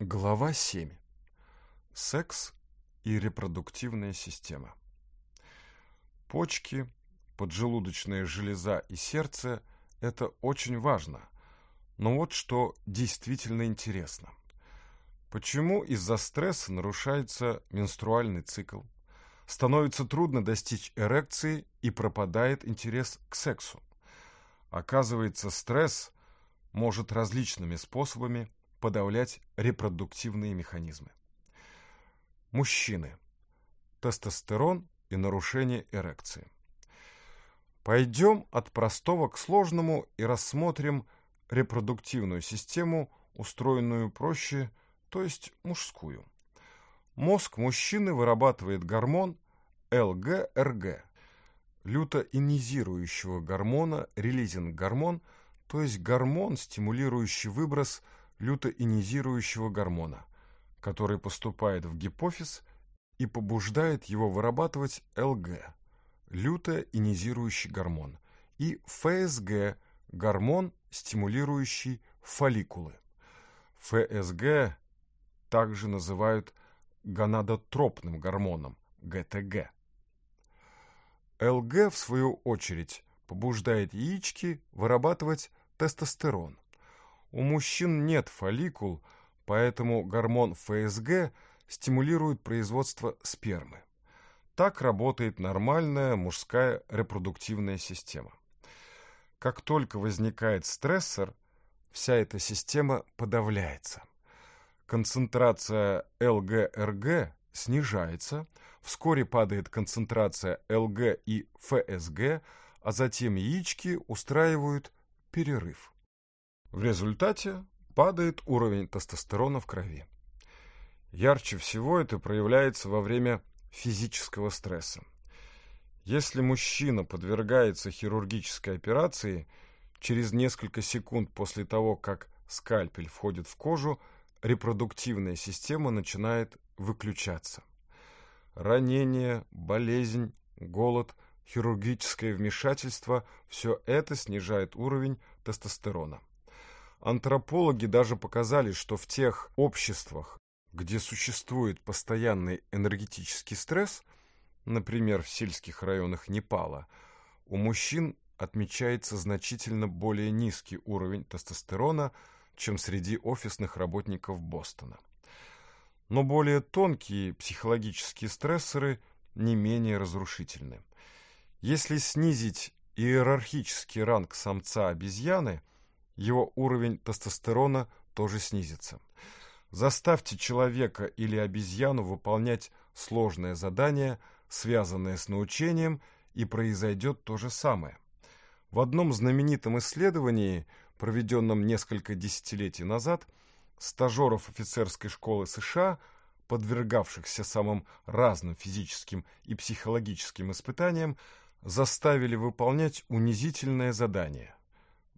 Глава 7. Секс и репродуктивная система. Почки, поджелудочная железа и сердце – это очень важно. Но вот что действительно интересно. Почему из-за стресса нарушается менструальный цикл? Становится трудно достичь эрекции и пропадает интерес к сексу. Оказывается, стресс может различными способами – подавлять репродуктивные механизмы. Мужчины. Тестостерон и нарушение эрекции. Пойдем от простого к сложному и рассмотрим репродуктивную систему, устроенную проще, то есть мужскую. Мозг мужчины вырабатывает гормон ЛГРГ, лютоинизирующего гормона, релизинг-гормон, то есть гормон, стимулирующий выброс – лютоинизирующего гормона, который поступает в гипофиз и побуждает его вырабатывать ЛГ – лютоинизирующий гормон, и ФСГ – гормон, стимулирующий фолликулы. ФСГ также называют гонадотропным гормоном – ГТГ. ЛГ, в свою очередь, побуждает яички вырабатывать тестостерон – у мужчин нет фолликул, поэтому гормон ФСГ стимулирует производство спермы. Так работает нормальная мужская репродуктивная система. Как только возникает стрессор, вся эта система подавляется. Концентрация ЛГРГ снижается, вскоре падает концентрация ЛГ и ФСГ, а затем яички устраивают перерыв. В результате падает уровень тестостерона в крови. Ярче всего это проявляется во время физического стресса. Если мужчина подвергается хирургической операции, через несколько секунд после того, как скальпель входит в кожу, репродуктивная система начинает выключаться. Ранение, болезнь, голод, хирургическое вмешательство – все это снижает уровень тестостерона. Антропологи даже показали, что в тех обществах, где существует постоянный энергетический стресс, например, в сельских районах Непала, у мужчин отмечается значительно более низкий уровень тестостерона, чем среди офисных работников Бостона. Но более тонкие психологические стрессоры не менее разрушительны. Если снизить иерархический ранг самца обезьяны – его уровень тестостерона тоже снизится. Заставьте человека или обезьяну выполнять сложное задание, связанное с научением, и произойдет то же самое. В одном знаменитом исследовании, проведенном несколько десятилетий назад, стажеров офицерской школы США, подвергавшихся самым разным физическим и психологическим испытаниям, заставили выполнять унизительное задание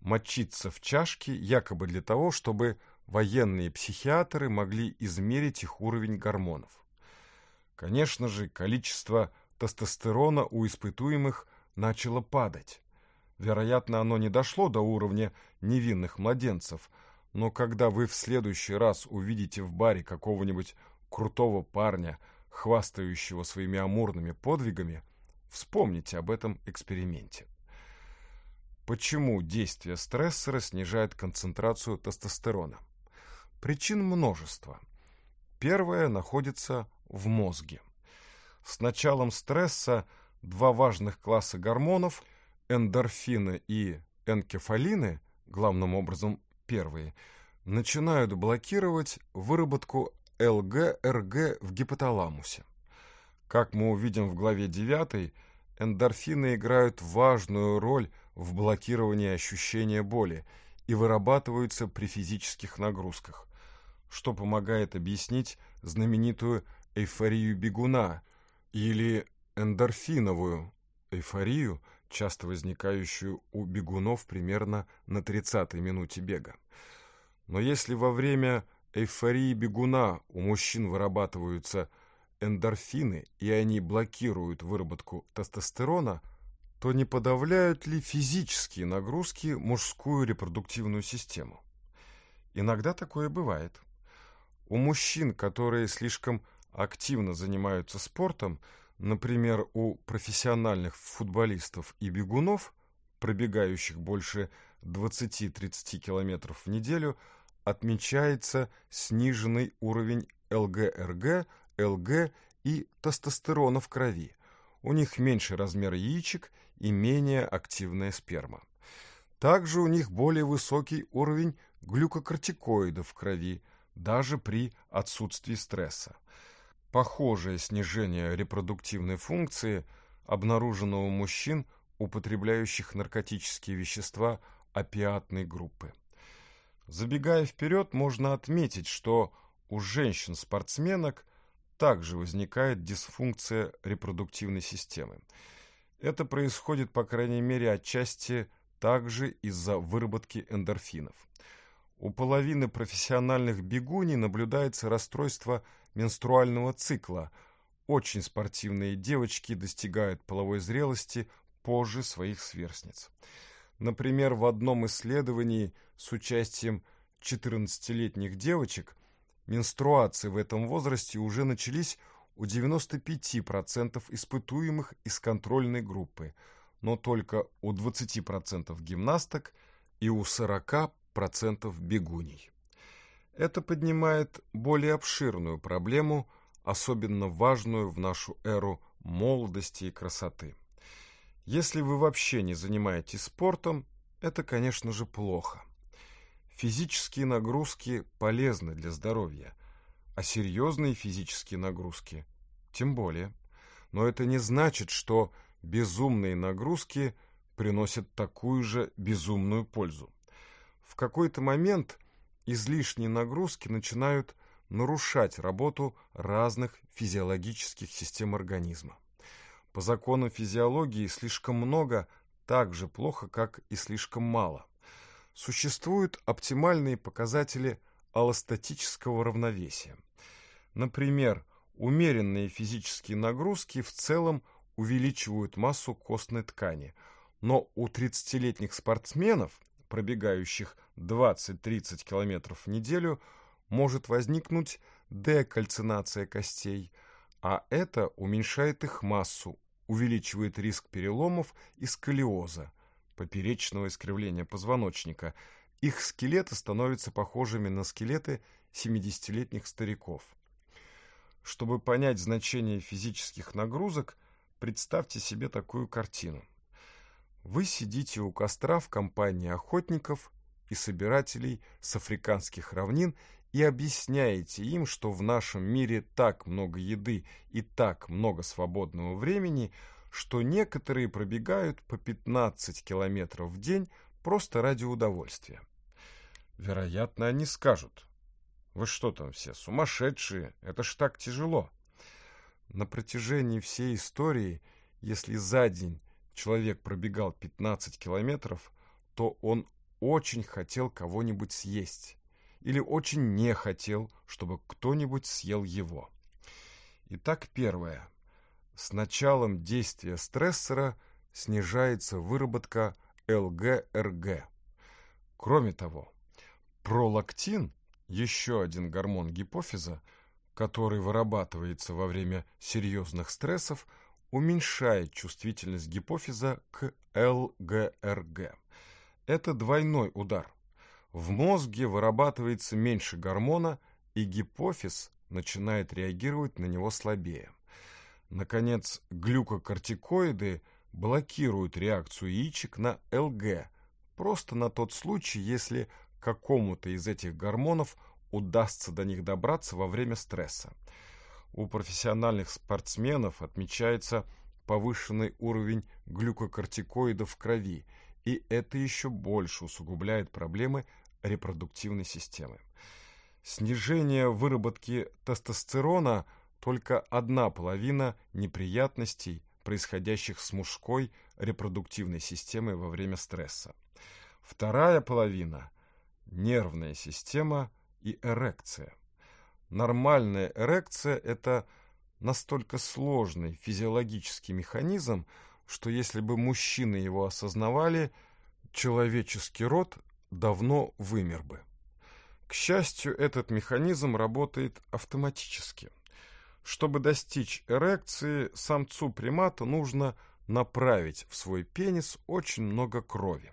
мочиться в чашки якобы для того, чтобы военные психиатры могли измерить их уровень гормонов. Конечно же, количество тестостерона у испытуемых начало падать. Вероятно, оно не дошло до уровня невинных младенцев, но когда вы в следующий раз увидите в баре какого-нибудь крутого парня, хвастающего своими амурными подвигами, вспомните об этом эксперименте. Почему действие стрессора снижает концентрацию тестостерона? Причин множество. Первое находится в мозге. С началом стресса два важных класса гормонов – эндорфины и энкефалины, главным образом первые, начинают блокировать выработку ЛГРГ в гипоталамусе. Как мы увидим в главе 9, эндорфины играют важную роль в блокировании ощущения боли и вырабатываются при физических нагрузках, что помогает объяснить знаменитую эйфорию бегуна или эндорфиновую эйфорию, часто возникающую у бегунов примерно на 30-й минуте бега. Но если во время эйфории бегуна у мужчин вырабатываются эндорфины и они блокируют выработку тестостерона, то не подавляют ли физические нагрузки мужскую репродуктивную систему? Иногда такое бывает. У мужчин, которые слишком активно занимаются спортом, например, у профессиональных футболистов и бегунов, пробегающих больше 20-30 километров в неделю, отмечается сниженный уровень ЛГРГ, ЛГ и тестостерона в крови. У них меньше размер яичек и менее активная сперма. Также у них более высокий уровень глюкокортикоидов в крови, даже при отсутствии стресса. Похожее снижение репродуктивной функции обнаружено у мужчин, употребляющих наркотические вещества опиатной группы. Забегая вперед, можно отметить, что у женщин-спортсменок также возникает дисфункция репродуктивной системы. Это происходит, по крайней мере, отчасти также из-за выработки эндорфинов. У половины профессиональных бегуней наблюдается расстройство менструального цикла. Очень спортивные девочки достигают половой зрелости позже своих сверстниц. Например, в одном исследовании с участием 14-летних девочек менструации в этом возрасте уже начались у 95% испытуемых из контрольной группы, но только у 20% гимнасток и у 40% бегуней. Это поднимает более обширную проблему, особенно важную в нашу эру молодости и красоты. Если вы вообще не занимаетесь спортом, это, конечно же, плохо. Физические нагрузки полезны для здоровья, а серьезные физические нагрузки тем более. Но это не значит, что безумные нагрузки приносят такую же безумную пользу. В какой-то момент излишние нагрузки начинают нарушать работу разных физиологических систем организма. По закону физиологии слишком много так же плохо, как и слишком мало. Существуют оптимальные показатели аллостатического равновесия. Например, Умеренные физические нагрузки в целом увеличивают массу костной ткани, но у 30-летних спортсменов, пробегающих 20-30 км в неделю, может возникнуть декальцинация костей, а это уменьшает их массу, увеличивает риск переломов и сколиоза, поперечного искривления позвоночника. Их скелеты становятся похожими на скелеты 70-летних стариков. Чтобы понять значение физических нагрузок, представьте себе такую картину. Вы сидите у костра в компании охотников и собирателей с африканских равнин и объясняете им, что в нашем мире так много еды и так много свободного времени, что некоторые пробегают по 15 километров в день просто ради удовольствия. Вероятно, они скажут – вы что там все, сумасшедшие? Это ж так тяжело. На протяжении всей истории, если за день человек пробегал 15 километров, то он очень хотел кого-нибудь съесть или очень не хотел, чтобы кто-нибудь съел его. Итак, первое. С началом действия стрессора снижается выработка ЛГРГ. Кроме того, пролактин – еще один гормон гипофиза, который вырабатывается во время серьезных стрессов, уменьшает чувствительность гипофиза к ЛГРГ. Это двойной удар. В мозге вырабатывается меньше гормона, и гипофиз начинает реагировать на него слабее. Наконец, глюкокортикоиды блокируют реакцию яичек на ЛГ, просто на тот случай, если какому-то из этих гормонов удастся до них добраться во время стресса. У профессиональных спортсменов отмечается повышенный уровень глюкокортикоидов в крови, и это еще больше усугубляет проблемы репродуктивной системы. Снижение выработки тестостерона – только одна половина неприятностей, происходящих с мужской репродуктивной системой во время стресса. Вторая половина – нервная система и эрекция. Нормальная эрекция – это настолько сложный физиологический механизм, что если бы мужчины его осознавали, человеческий род давно вымер бы. К счастью, этот механизм работает автоматически. Чтобы достичь эрекции, самцу примата нужно направить в свой пенис очень много крови.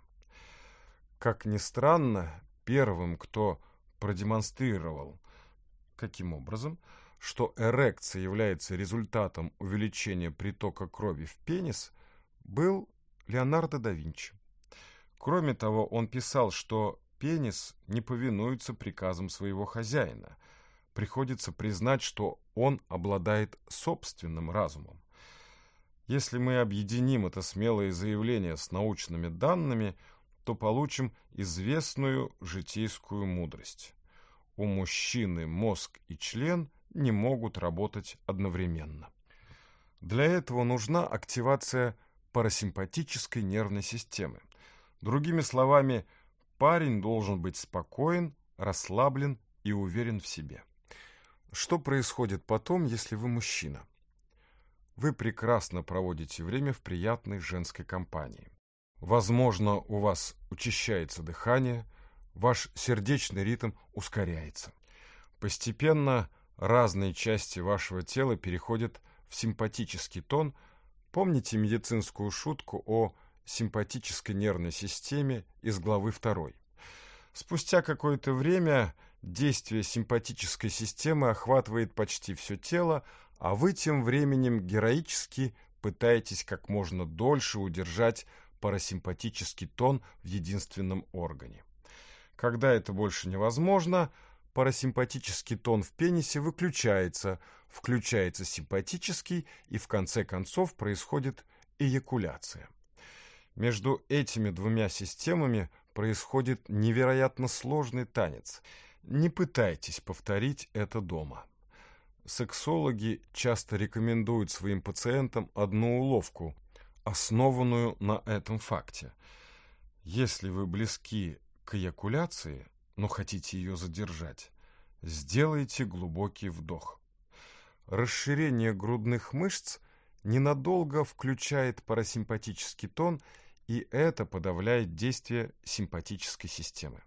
Как ни странно, первым, кто продемонстрировал, каким образом, что эрекция является результатом увеличения притока крови в пенис, был Леонардо да Винчи. Кроме того, он писал, что пенис не повинуется приказам своего хозяина. Приходится признать, что он обладает собственным разумом. Если мы объединим это смелое заявление с научными данными – то получим известную житейскую мудрость. У мужчины мозг и член не могут работать одновременно. Для этого нужна активация парасимпатической нервной системы. Другими словами, парень должен быть спокоен, расслаблен и уверен в себе. Что происходит потом, если вы мужчина? Вы прекрасно проводите время в приятной женской компании. Возможно, у вас учащается дыхание, ваш сердечный ритм ускоряется. Постепенно разные части вашего тела переходят в симпатический тон. Помните медицинскую шутку о симпатической нервной системе из главы 2. Спустя какое-то время действие симпатической системы охватывает почти все тело, а вы тем временем героически пытаетесь как можно дольше удержать парасимпатический тон в единственном органе. Когда это больше невозможно, парасимпатический тон в пенисе выключается, включается симпатический и в конце концов происходит эякуляция. Между этими двумя системами происходит невероятно сложный танец. Не пытайтесь повторить это дома. Сексологи часто рекомендуют своим пациентам одну уловку – основанную на этом факте. Если вы близки к эякуляции, но хотите ее задержать, сделайте глубокий вдох. Расширение грудных мышц ненадолго включает парасимпатический тон, и это подавляет действие симпатической системы.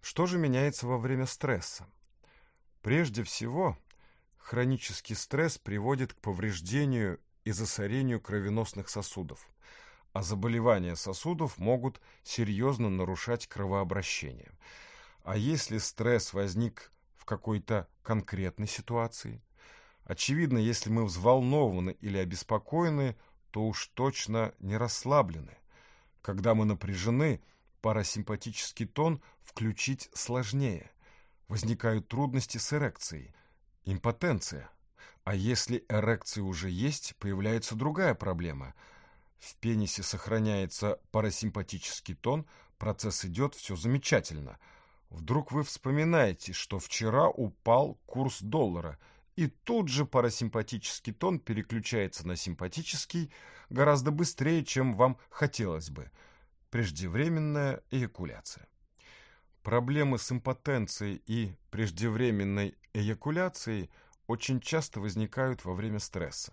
Что же меняется во время стресса? Прежде всего, хронический стресс приводит к повреждению и засорению кровеносных сосудов, а заболевания сосудов могут серьезно нарушать кровообращение. А если стресс возник в какой-то конкретной ситуации? Очевидно, если мы взволнованы или обеспокоены, то уж точно не расслаблены. Когда мы напряжены, парасимпатический тон включить сложнее. Возникают трудности с эрекцией, импотенция – а если эрекция уже есть, появляется другая проблема. В пенисе сохраняется парасимпатический тон, процесс идет все замечательно. Вдруг вы вспоминаете, что вчера упал курс доллара, и тут же парасимпатический тон переключается на симпатический гораздо быстрее, чем вам хотелось бы. Преждевременная эякуляция. Проблемы с импотенцией и преждевременной эякуляцией – очень часто возникают во время стресса.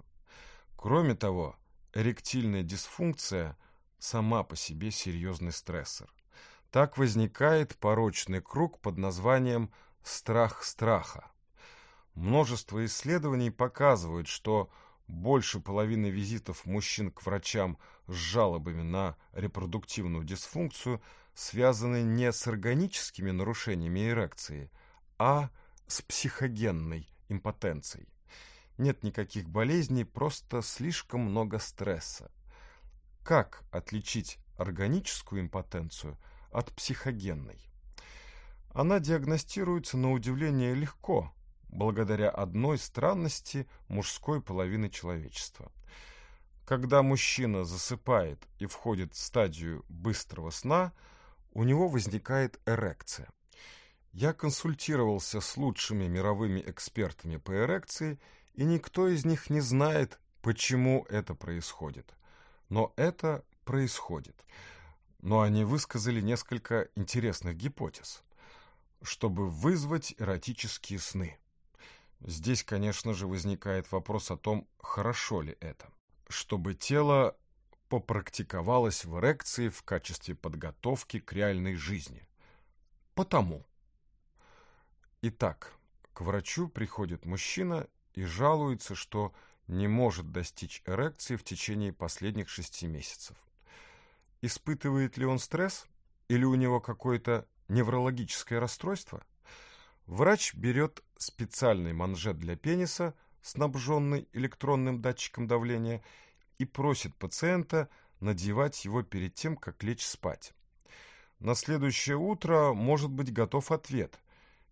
Кроме того, эректильная дисфункция сама по себе серьезный стрессор. Так возникает порочный круг под названием «страх страха». Множество исследований показывают, что больше половины визитов мужчин к врачам с жалобами на репродуктивную дисфункцию связаны не с органическими нарушениями эрекции, а с психогенной импотенцией Нет никаких болезней, просто слишком много стресса. Как отличить органическую импотенцию от психогенной? Она диагностируется на удивление легко, благодаря одной странности мужской половины человечества. Когда мужчина засыпает и входит в стадию быстрого сна, у него возникает эрекция. Я консультировался с лучшими мировыми экспертами по эрекции, и никто из них не знает, почему это происходит. Но это происходит. Но они высказали несколько интересных гипотез, чтобы вызвать эротические сны. Здесь, конечно же, возникает вопрос о том, хорошо ли это. Чтобы тело попрактиковалось в эрекции в качестве подготовки к реальной жизни. Потому Итак, к врачу приходит мужчина и жалуется, что не может достичь эрекции в течение последних шести месяцев. Испытывает ли он стресс или у него какое-то неврологическое расстройство? Врач берет специальный манжет для пениса, снабженный электронным датчиком давления, и просит пациента надевать его перед тем, как лечь спать. На следующее утро может быть готов ответ,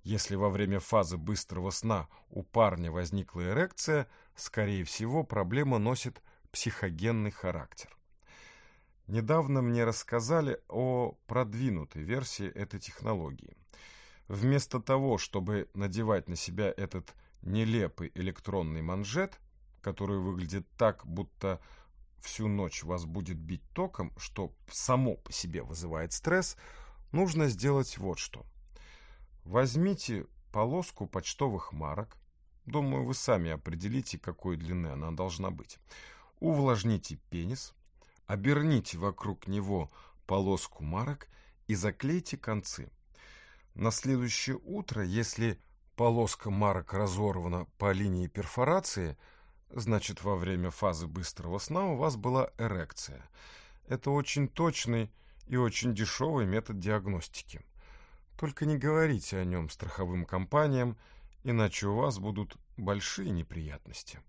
если во время фазы быстрого сна у парня возникла эрекция, скорее всего, проблема носит психогенный характер. Недавно мне рассказали о продвинутой версии этой технологии. Вместо того, чтобы надевать на себя этот нелепый электронный манжет, который выглядит так, будто всю ночь вас будет бить током, что само по себе вызывает стресс, нужно сделать вот что. Возьмите полоску почтовых марок. Думаю, вы сами определите, какой длины она должна быть. Увлажните пенис, оберните вокруг него полоску марок и заклейте концы. На следующее утро, если полоска марок разорвана по линии перфорации, значит, во время фазы быстрого сна у вас была эрекция. Это очень точный и очень дешевый метод диагностики. Только не говорите о нем страховым компаниям, иначе у вас будут большие неприятности.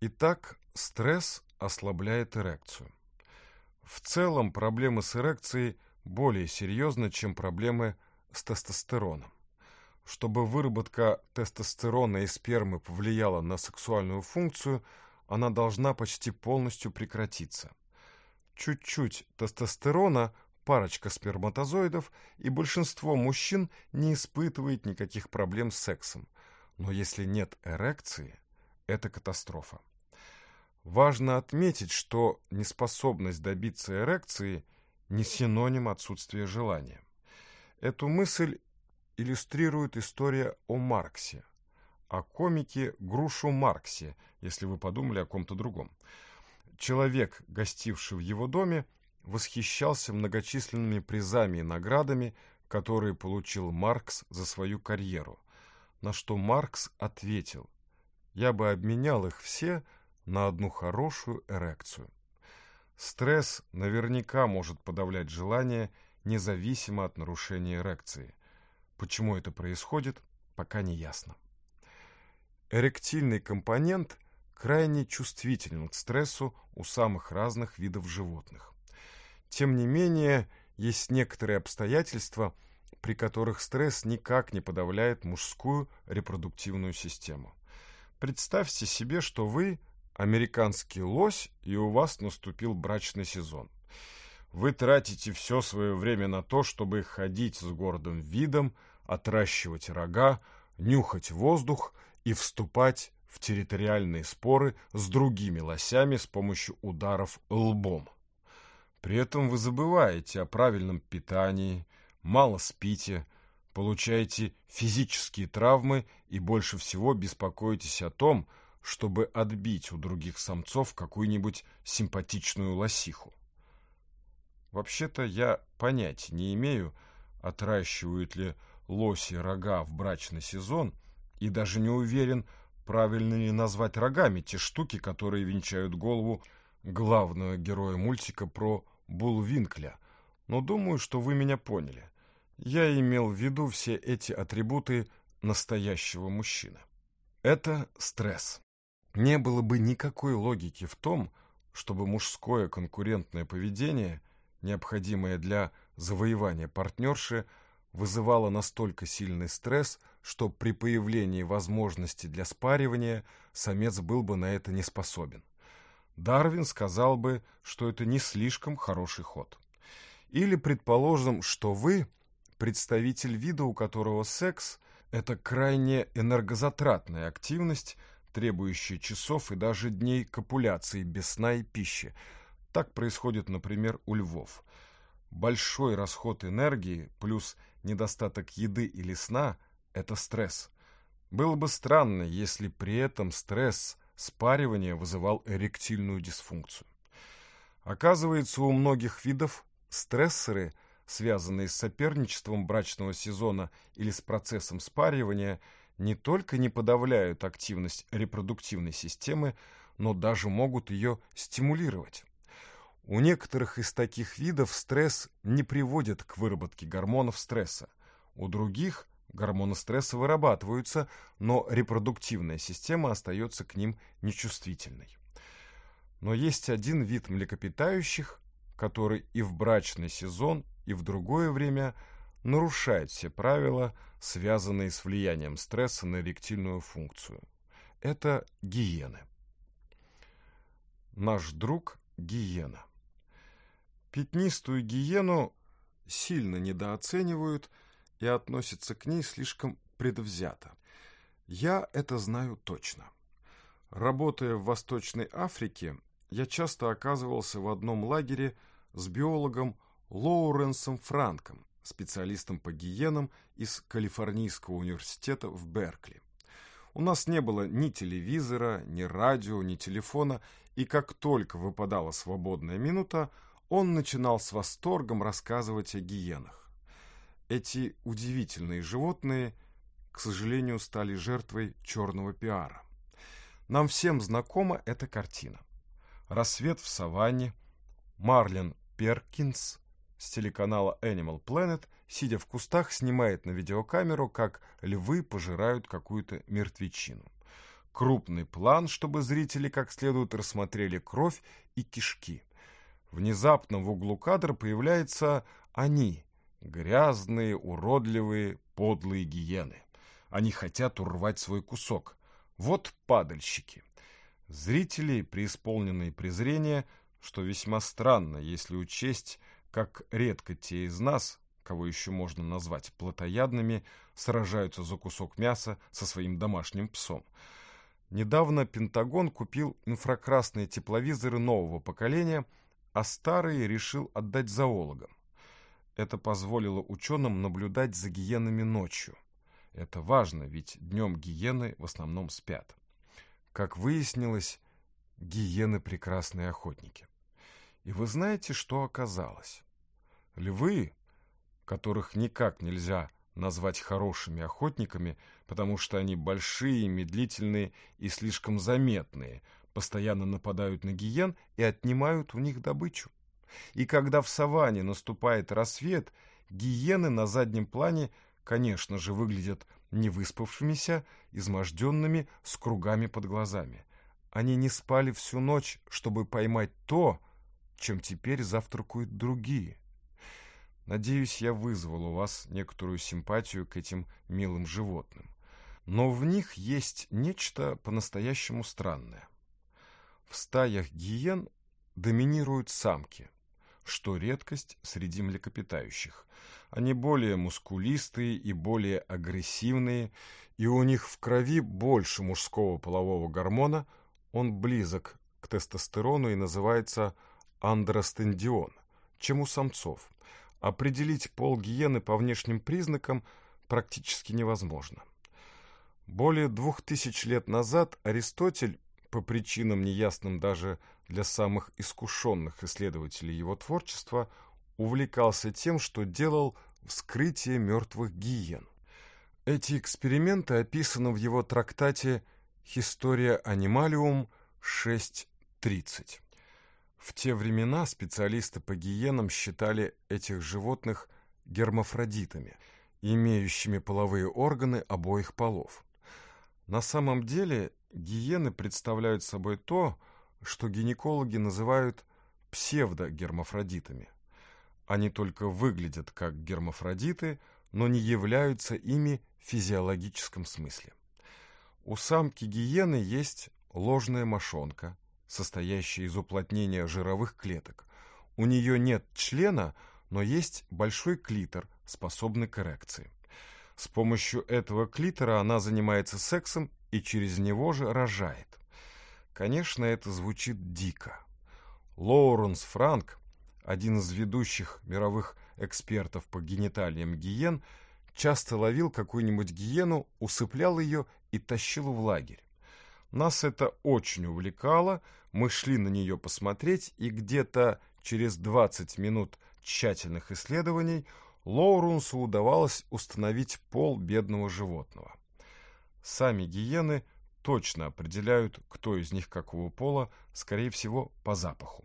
Итак, стресс ослабляет эрекцию. В целом проблемы с эрекцией более серьезны, чем проблемы с тестостероном. Чтобы выработка тестостерона и спермы повлияла на сексуальную функцию, она должна почти полностью прекратиться. Чуть-чуть тестостерона парочка сперматозоидов, и большинство мужчин не испытывает никаких проблем с сексом. Но если нет эрекции, это катастрофа. Важно отметить, что неспособность добиться эрекции не синоним отсутствия желания. Эту мысль иллюстрирует история о Марксе, о комике Грушу Марксе, если вы подумали о ком-то другом. Человек, гостивший в его доме, восхищался многочисленными призами и наградами, которые получил Маркс за свою карьеру, на что Маркс ответил «Я бы обменял их все на одну хорошую эрекцию». Стресс наверняка может подавлять желание независимо от нарушения эрекции. Почему это происходит, пока не ясно. Эректильный компонент крайне чувствителен к стрессу у самых разных видов животных. Тем не менее, есть некоторые обстоятельства, при которых стресс никак не подавляет мужскую репродуктивную систему. Представьте себе, что вы американский лось, и у вас наступил брачный сезон. Вы тратите все свое время на то, чтобы ходить с гордым видом, отращивать рога, нюхать воздух и вступать в территориальные споры с другими лосями с помощью ударов лбом. При этом вы забываете о правильном питании, мало спите, получаете физические травмы и больше всего беспокоитесь о том, чтобы отбить у других самцов какую-нибудь симпатичную лосиху. Вообще-то я понятия не имею, отращивают ли лоси рога в брачный сезон, и даже не уверен, правильно ли назвать рогами те штуки, которые венчают голову главного героя мультика про Булвинкля, но думаю, что вы меня поняли. Я имел в виду все эти атрибуты настоящего мужчины. Это стресс. Не было бы никакой логики в том, чтобы мужское конкурентное поведение, необходимое для завоевания партнерши, вызывало настолько сильный стресс, что при появлении возможности для спаривания самец был бы на это не способен. Дарвин сказал бы, что это не слишком хороший ход. Или, предположим, что вы представитель вида, у которого секс – это крайне энергозатратная активность, требующая часов и даже дней копуляции без сна и пищи. Так происходит, например, у львов. Большой расход энергии плюс недостаток еды или сна – это стресс. Было бы странно, если при этом стресс спаривание вызывал эректильную дисфункцию. Оказывается, у многих видов стрессоры, связанные с соперничеством брачного сезона или с процессом спаривания, не только не подавляют активность репродуктивной системы, но даже могут ее стимулировать. У некоторых из таких видов стресс не приводит к выработке гормонов стресса, у других Гормоны стресса вырабатываются, но репродуктивная система остается к ним нечувствительной. Но есть один вид млекопитающих, который и в брачный сезон, и в другое время нарушает все правила, связанные с влиянием стресса на эректильную функцию. Это гиены. Наш друг – гиена. Пятнистую гиену сильно недооценивают – и относится к ней слишком предвзято. Я это знаю точно. Работая в Восточной Африке, я часто оказывался в одном лагере с биологом Лоуренсом Франком, специалистом по гиенам из Калифорнийского университета в Беркли. У нас не было ни телевизора, ни радио, ни телефона, и как только выпадала свободная минута, он начинал с восторгом рассказывать о гиенах. Эти удивительные животные, к сожалению, стали жертвой черного пиара. Нам всем знакома эта картина. «Рассвет в саванне», Марлин Перкинс с телеканала Animal Planet, сидя в кустах, снимает на видеокамеру, как львы пожирают какую-то мертвечину. Крупный план, чтобы зрители как следует рассмотрели кровь и кишки. Внезапно в углу кадра появляются они, Грязные, уродливые, подлые гиены. Они хотят урвать свой кусок. Вот падальщики. Зрители, преисполненные презрения, что весьма странно, если учесть, как редко те из нас, кого еще можно назвать плотоядными, сражаются за кусок мяса со своим домашним псом. Недавно Пентагон купил инфракрасные тепловизоры нового поколения, а старые решил отдать зоологам. Это позволило ученым наблюдать за гиенами ночью. Это важно, ведь днем гиены в основном спят. Как выяснилось, гиены – прекрасные охотники. И вы знаете, что оказалось? Львы, которых никак нельзя назвать хорошими охотниками, потому что они большие, медлительные и слишком заметные, постоянно нападают на гиен и отнимают у них добычу. И когда в саванне наступает рассвет, гиены на заднем плане, конечно же, выглядят невыспавшимися, изможденными, с кругами под глазами. Они не спали всю ночь, чтобы поймать то, чем теперь завтракают другие. Надеюсь, я вызвал у вас некоторую симпатию к этим милым животным. Но в них есть нечто по-настоящему странное. В стаях гиен доминируют самки – что редкость среди млекопитающих. Они более мускулистые и более агрессивные, и у них в крови больше мужского полового гормона, он близок к тестостерону и называется андростендион, чем у самцов. Определить пол гиены по внешним признакам практически невозможно. Более двух тысяч лет назад Аристотель, по причинам неясным даже для самых искушенных исследователей его творчества, увлекался тем, что делал вскрытие мертвых гиен. Эти эксперименты описаны в его трактате «История анималиум» 6.30. В те времена специалисты по гиенам считали этих животных гермафродитами, имеющими половые органы обоих полов. На самом деле гиены представляют собой то, что что гинекологи называют псевдогермафродитами. Они только выглядят как гермафродиты, но не являются ими в физиологическом смысле. У самки гиены есть ложная мошонка, состоящая из уплотнения жировых клеток. У нее нет члена, но есть большой клитор, способный к эрекции. С помощью этого клитора она занимается сексом и через него же рожает. Конечно, это звучит дико. Лоуренс Франк, один из ведущих мировых экспертов по гениталиям гиен, часто ловил какую-нибудь гиену, усыплял ее и тащил в лагерь. Нас это очень увлекало, мы шли на нее посмотреть, и где-то через 20 минут тщательных исследований Лоуренсу удавалось установить пол бедного животного. Сами гиены – точно определяют, кто из них какого пола, скорее всего, по запаху.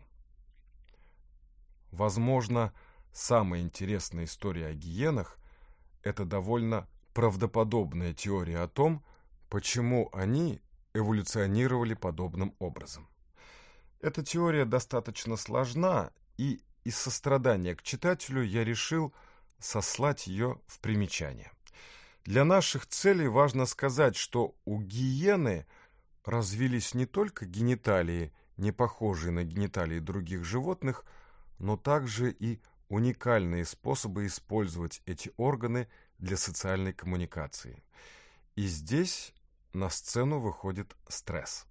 Возможно, самая интересная история о гиенах – это довольно правдоподобная теория о том, почему они эволюционировали подобным образом. Эта теория достаточно сложна, и из сострадания к читателю я решил сослать ее в примечание. Для наших целей важно сказать, что у гиены развились не только гениталии, не похожие на гениталии других животных, но также и уникальные способы использовать эти органы для социальной коммуникации. И здесь на сцену выходит стресс.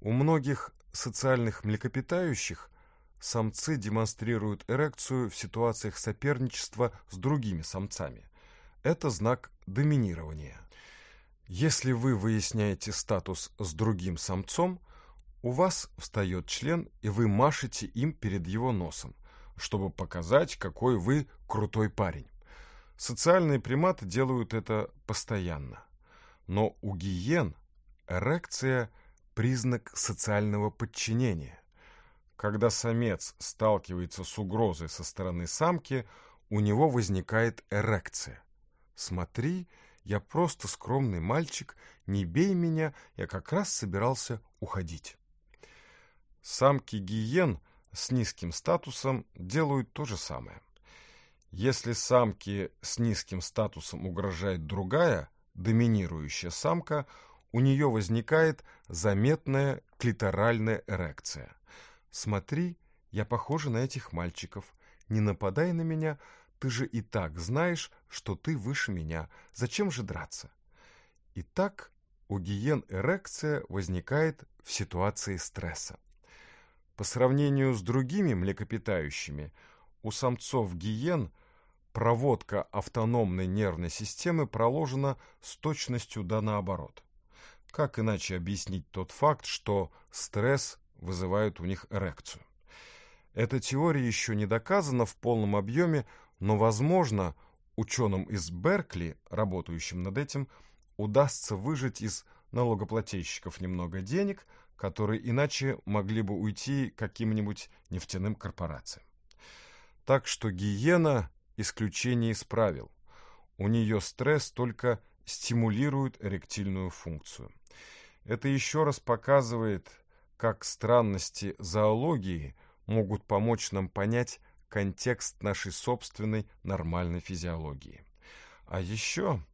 У многих социальных млекопитающих самцы демонстрируют эрекцию в ситуациях соперничества с другими самцами это знак доминирования. Если вы выясняете статус с другим самцом, у вас встает член, и вы машете им перед его носом, чтобы показать, какой вы крутой парень. Социальные приматы делают это постоянно. Но у гиен эрекция – признак социального подчинения. Когда самец сталкивается с угрозой со стороны самки, у него возникает эрекция – Смотри, я просто скромный мальчик, не бей меня, я как раз собирался уходить. Самки гиен с низким статусом делают то же самое. Если самке с низким статусом угрожает другая, доминирующая самка, у нее возникает заметная клиторальная эрекция. Смотри, я похожа на этих мальчиков, не нападай на меня, ты же и так знаешь, что ты выше меня. Зачем же драться? Итак, у гиен эрекция возникает в ситуации стресса. По сравнению с другими млекопитающими, у самцов гиен проводка автономной нервной системы проложена с точностью да наоборот. Как иначе объяснить тот факт, что стресс вызывает у них эрекцию? Эта теория еще не доказана в полном объеме, но, возможно, ученым из Беркли, работающим над этим, удастся выжать из налогоплательщиков немного денег, которые иначе могли бы уйти каким-нибудь нефтяным корпорациям. Так что гиена исключение из правил. У нее стресс только стимулирует эректильную функцию. Это еще раз показывает, как странности зоологии могут помочь нам понять, контекст нашей собственной нормальной физиологии. А еще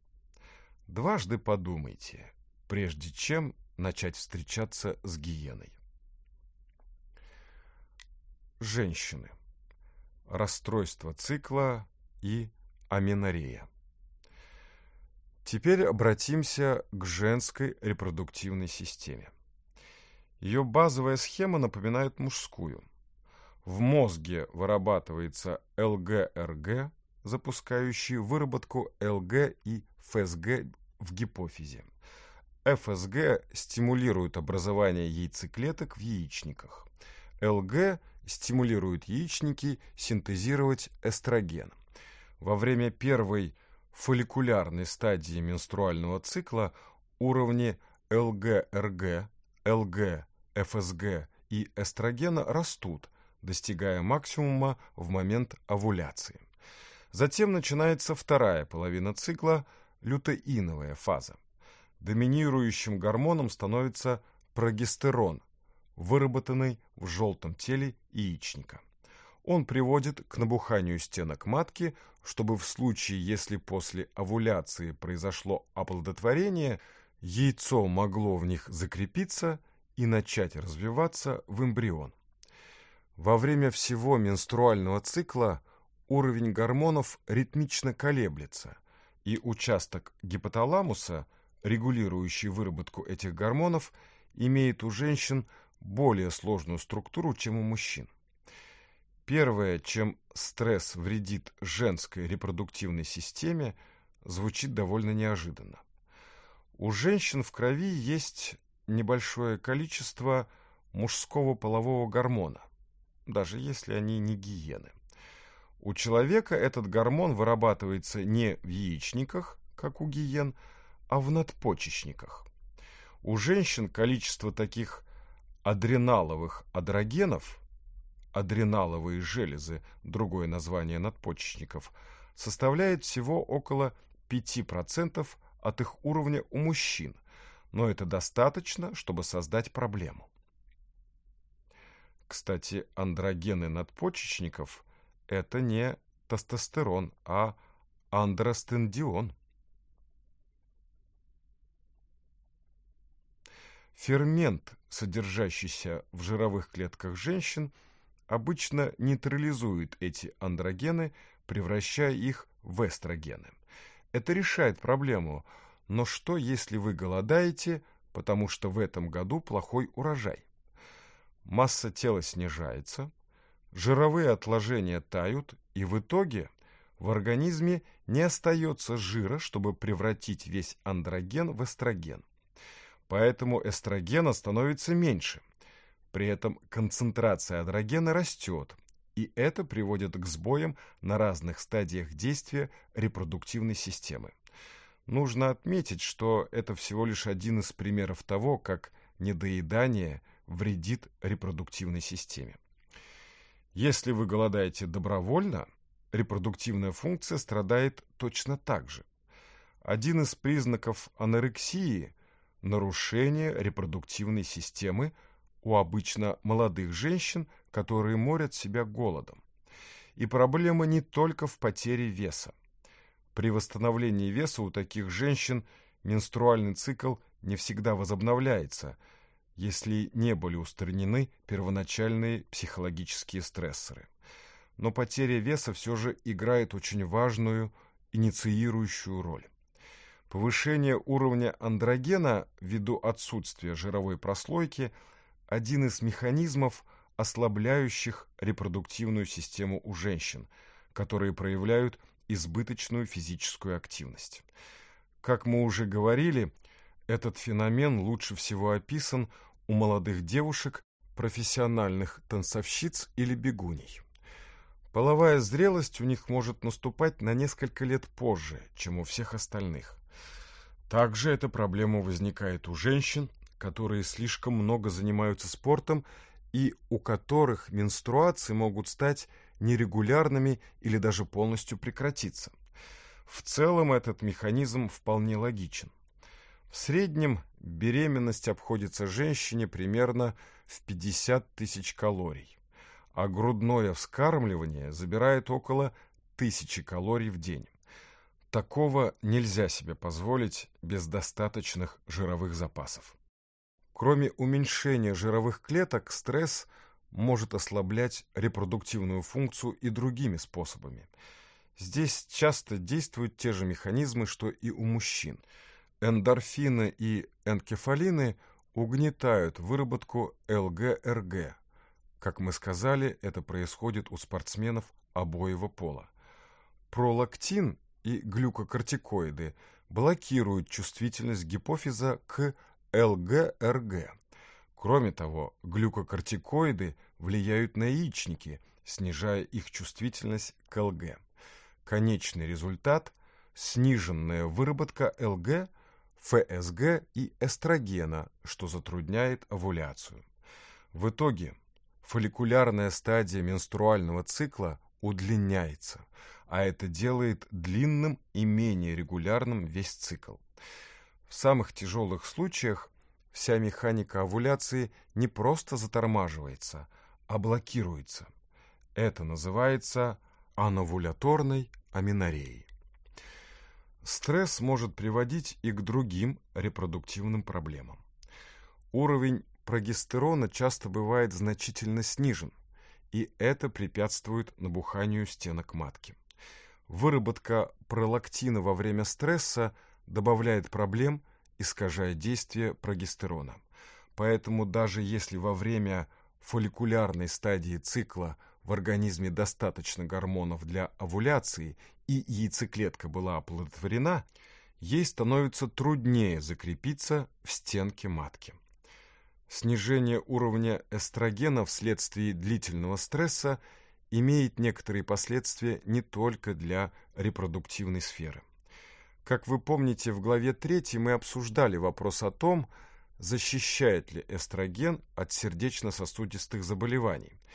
дважды подумайте, прежде чем начать встречаться с гиеной. Женщины. Расстройство цикла и аменорея. Теперь обратимся к женской репродуктивной системе. Ее базовая схема напоминает мужскую. В мозге вырабатывается ЛГРГ, запускающий выработку ЛГ и ФСГ в гипофизе. ФСГ стимулирует образование яйцеклеток в яичниках. ЛГ стимулирует яичники синтезировать эстроген. Во время первой фолликулярной стадии менструального цикла уровни ЛГРГ, ЛГ, ФСГ и эстрогена растут – достигая максимума в момент овуляции. Затем начинается вторая половина цикла – лютеиновая фаза. Доминирующим гормоном становится прогестерон, выработанный в желтом теле яичника. Он приводит к набуханию стенок матки, чтобы в случае, если после овуляции произошло оплодотворение, яйцо могло в них закрепиться и начать развиваться в эмбрион. Во время всего менструального цикла уровень гормонов ритмично колеблется, и участок гипоталамуса, регулирующий выработку этих гормонов, имеет у женщин более сложную структуру, чем у мужчин. Первое, чем стресс вредит женской репродуктивной системе, звучит довольно неожиданно. У женщин в крови есть небольшое количество мужского полового гормона, даже если они не гиены. У человека этот гормон вырабатывается не в яичниках, как у гиен, а в надпочечниках. У женщин количество таких адреналовых адрогенов, адреналовые железы, другое название надпочечников, составляет всего около 5% от их уровня у мужчин, но это достаточно, чтобы создать проблему. Кстати, андрогены надпочечников – это не тестостерон, а андростендион. Фермент, содержащийся в жировых клетках женщин, обычно нейтрализует эти андрогены, превращая их в эстрогены. Это решает проблему, но что если вы голодаете, потому что в этом году плохой урожай? масса тела снижается, жировые отложения тают, и в итоге в организме не остается жира, чтобы превратить весь андроген в эстроген. Поэтому эстрогена становится меньше. При этом концентрация адрогена растет, и это приводит к сбоям на разных стадиях действия репродуктивной системы. Нужно отметить, что это всего лишь один из примеров того, как недоедание – вредит репродуктивной системе. Если вы голодаете добровольно, репродуктивная функция страдает точно так же. Один из признаков анорексии – нарушение репродуктивной системы у обычно молодых женщин, которые морят себя голодом. И проблема не только в потере веса. При восстановлении веса у таких женщин менструальный цикл не всегда возобновляется – если не были устранены первоначальные психологические стрессоры. Но потеря веса все же играет очень важную инициирующую роль. Повышение уровня андрогена ввиду отсутствия жировой прослойки – один из механизмов, ослабляющих репродуктивную систему у женщин, которые проявляют избыточную физическую активность. Как мы уже говорили, этот феномен лучше всего описан у молодых девушек, профессиональных танцовщиц или бегуней. Половая зрелость у них может наступать на несколько лет позже, чем у всех остальных. Также эта проблема возникает у женщин, которые слишком много занимаются спортом и у которых менструации могут стать нерегулярными или даже полностью прекратиться. В целом этот механизм вполне логичен. В среднем беременность обходится женщине примерно в 50 тысяч калорий, а грудное вскармливание забирает около тысячи калорий в день. Такого нельзя себе позволить без достаточных жировых запасов. Кроме уменьшения жировых клеток, стресс может ослаблять репродуктивную функцию и другими способами. Здесь часто действуют те же механизмы, что и у мужчин – эндорфины и энкефалины угнетают выработку ЛГРГ, Как мы сказали, это происходит у спортсменов обоего пола. Пролактин и глюкокортикоиды блокируют чувствительность гипофиза к ЛГРГ. Кроме того, глюкокортикоиды влияют на яичники, снижая их чувствительность к ЛГ. Конечный результат – сниженная выработка ЛГ ФСГ и эстрогена, что затрудняет овуляцию. В итоге фолликулярная стадия менструального цикла удлиняется, а это делает длинным и менее регулярным весь цикл. В самых тяжелых случаях вся механика овуляции не просто затормаживается, а блокируется. Это называется ановуляторной аминореей. Стресс может приводить и к другим репродуктивным проблемам. Уровень прогестерона часто бывает значительно снижен, и это препятствует набуханию стенок матки. Выработка пролактина во время стресса добавляет проблем, искажая действие прогестерона. Поэтому даже если во время фолликулярной стадии цикла – в организме достаточно гормонов для овуляции и яйцеклетка была оплодотворена, ей становится труднее закрепиться в стенке матки. Снижение уровня эстрогена вследствие длительного стресса имеет некоторые последствия не только для репродуктивной сферы. Как вы помните, в главе 3 мы обсуждали вопрос о том, защищает ли эстроген от сердечно-сосудистых заболеваний –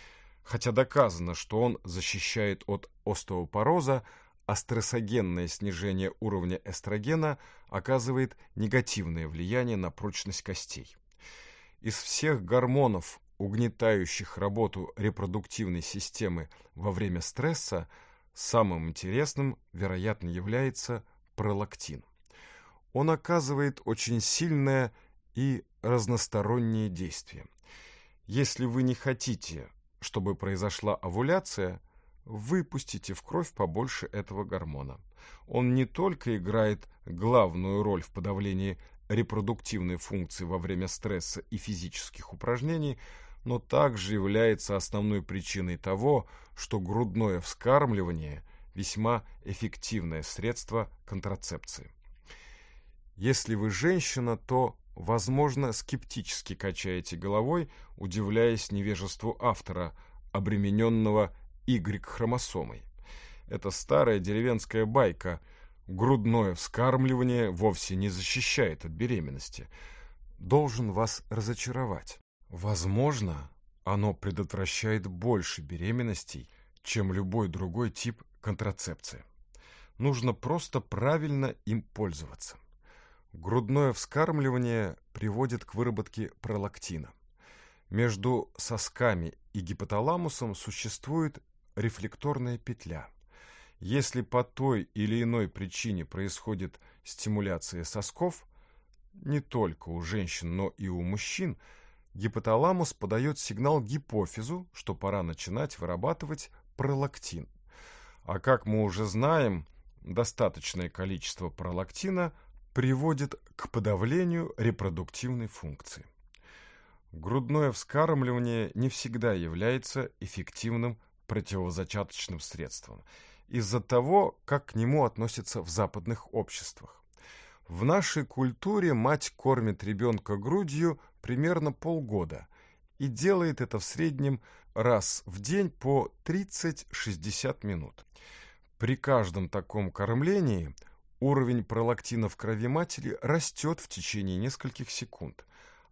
хотя доказано, что он защищает от остеопороза, а снижение уровня эстрогена оказывает негативное влияние на прочность костей. Из всех гормонов, угнетающих работу репродуктивной системы во время стресса, самым интересным, вероятно, является пролактин. Он оказывает очень сильное и разностороннее действие. Если вы не хотите, чтобы произошла овуляция, выпустите в кровь побольше этого гормона. Он не только играет главную роль в подавлении репродуктивной функции во время стресса и физических упражнений, но также является основной причиной того, что грудное вскармливание – весьма эффективное средство контрацепции. Если вы женщина, то возможно, скептически качаете головой, удивляясь невежеству автора, обремененного Y-хромосомой. Это старая деревенская байка. Грудное вскармливание вовсе не защищает от беременности. Должен вас разочаровать. Возможно, оно предотвращает больше беременностей, чем любой другой тип контрацепции. Нужно просто правильно им пользоваться. Грудное вскармливание приводит к выработке пролактина. Между сосками и гипоталамусом существует рефлекторная петля. Если по той или иной причине происходит стимуляция сосков, не только у женщин, но и у мужчин, гипоталамус подает сигнал гипофизу, что пора начинать вырабатывать пролактин. А как мы уже знаем, достаточное количество пролактина – приводит к подавлению репродуктивной функции. Грудное вскармливание не всегда является эффективным противозачаточным средством из-за того, как к нему относятся в западных обществах. В нашей культуре мать кормит ребенка грудью примерно полгода и делает это в среднем раз в день по 30-60 минут. При каждом таком кормлении – Уровень пролактина в крови матери растет в течение нескольких секунд,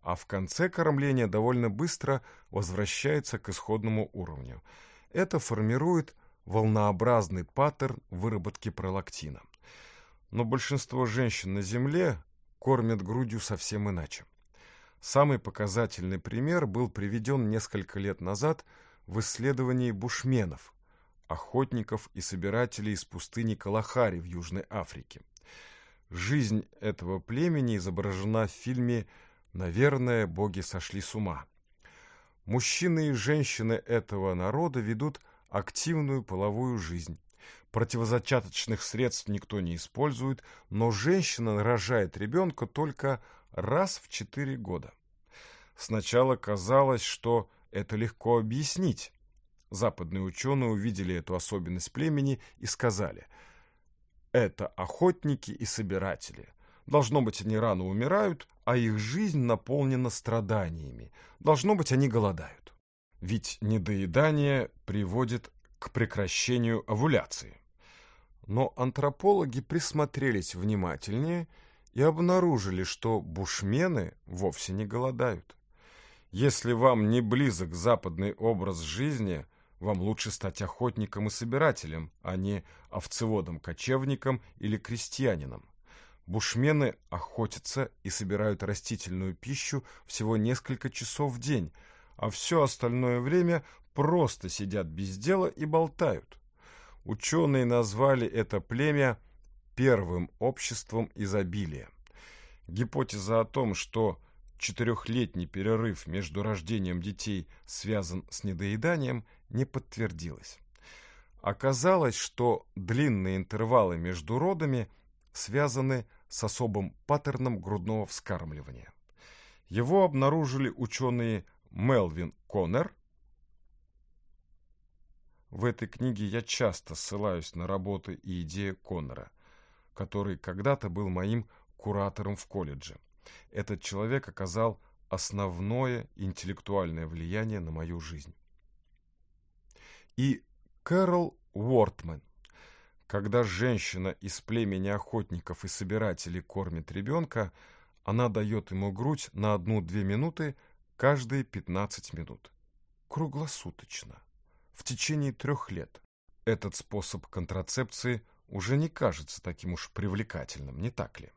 а в конце кормления довольно быстро возвращается к исходному уровню. Это формирует волнообразный паттерн выработки пролактина. Но большинство женщин на Земле кормят грудью совсем иначе. Самый показательный пример был приведен несколько лет назад в исследовании бушменов, охотников и собирателей из пустыни Калахари в Южной Африке. Жизнь этого племени изображена в фильме «Наверное, боги сошли с ума». Мужчины и женщины этого народа ведут активную половую жизнь. Противозачаточных средств никто не использует, но женщина рожает ребенка только раз в четыре года. Сначала казалось, что это легко объяснить. Западные ученые увидели эту особенность племени и сказали, это охотники и собиратели. Должно быть, они рано умирают, а их жизнь наполнена страданиями. Должно быть, они голодают. Ведь недоедание приводит к прекращению овуляции. Но антропологи присмотрелись внимательнее и обнаружили, что бушмены вовсе не голодают. Если вам не близок западный образ жизни, вам лучше стать охотником и собирателем, а не овцеводом, кочевником или крестьянином. Бушмены охотятся и собирают растительную пищу всего несколько часов в день, а все остальное время просто сидят без дела и болтают. Ученые назвали это племя первым обществом изобилия. Гипотеза о том, что четырехлетний перерыв между рождением детей связан с недоеданием – не подтвердилось. Оказалось, что длинные интервалы между родами связаны с особым паттерном грудного вскармливания. Его обнаружили ученые Мелвин Коннер. В этой книге я часто ссылаюсь на работы и идеи Коннера, который когда-то был моим куратором в колледже. Этот человек оказал основное интеллектуальное влияние на мою жизнь и Кэрол Уортман. Когда женщина из племени охотников и собирателей кормит ребенка, она дает ему грудь на одну-две минуты каждые 15 минут. Круглосуточно. В течение трех лет. Этот способ контрацепции уже не кажется таким уж привлекательным, не так ли?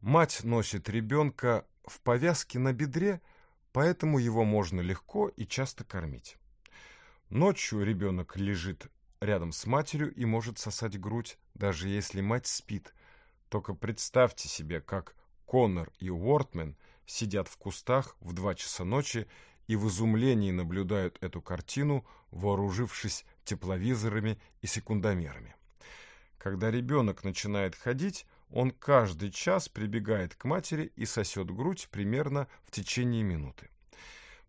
Мать носит ребенка в повязке на бедре, поэтому его можно легко и часто кормить. Ночью ребенок лежит рядом с матерью и может сосать грудь, даже если мать спит. Только представьте себе, как Коннор и Уортмен сидят в кустах в два часа ночи и в изумлении наблюдают эту картину, вооружившись тепловизорами и секундомерами. Когда ребенок начинает ходить, он каждый час прибегает к матери и сосет грудь примерно в течение минуты.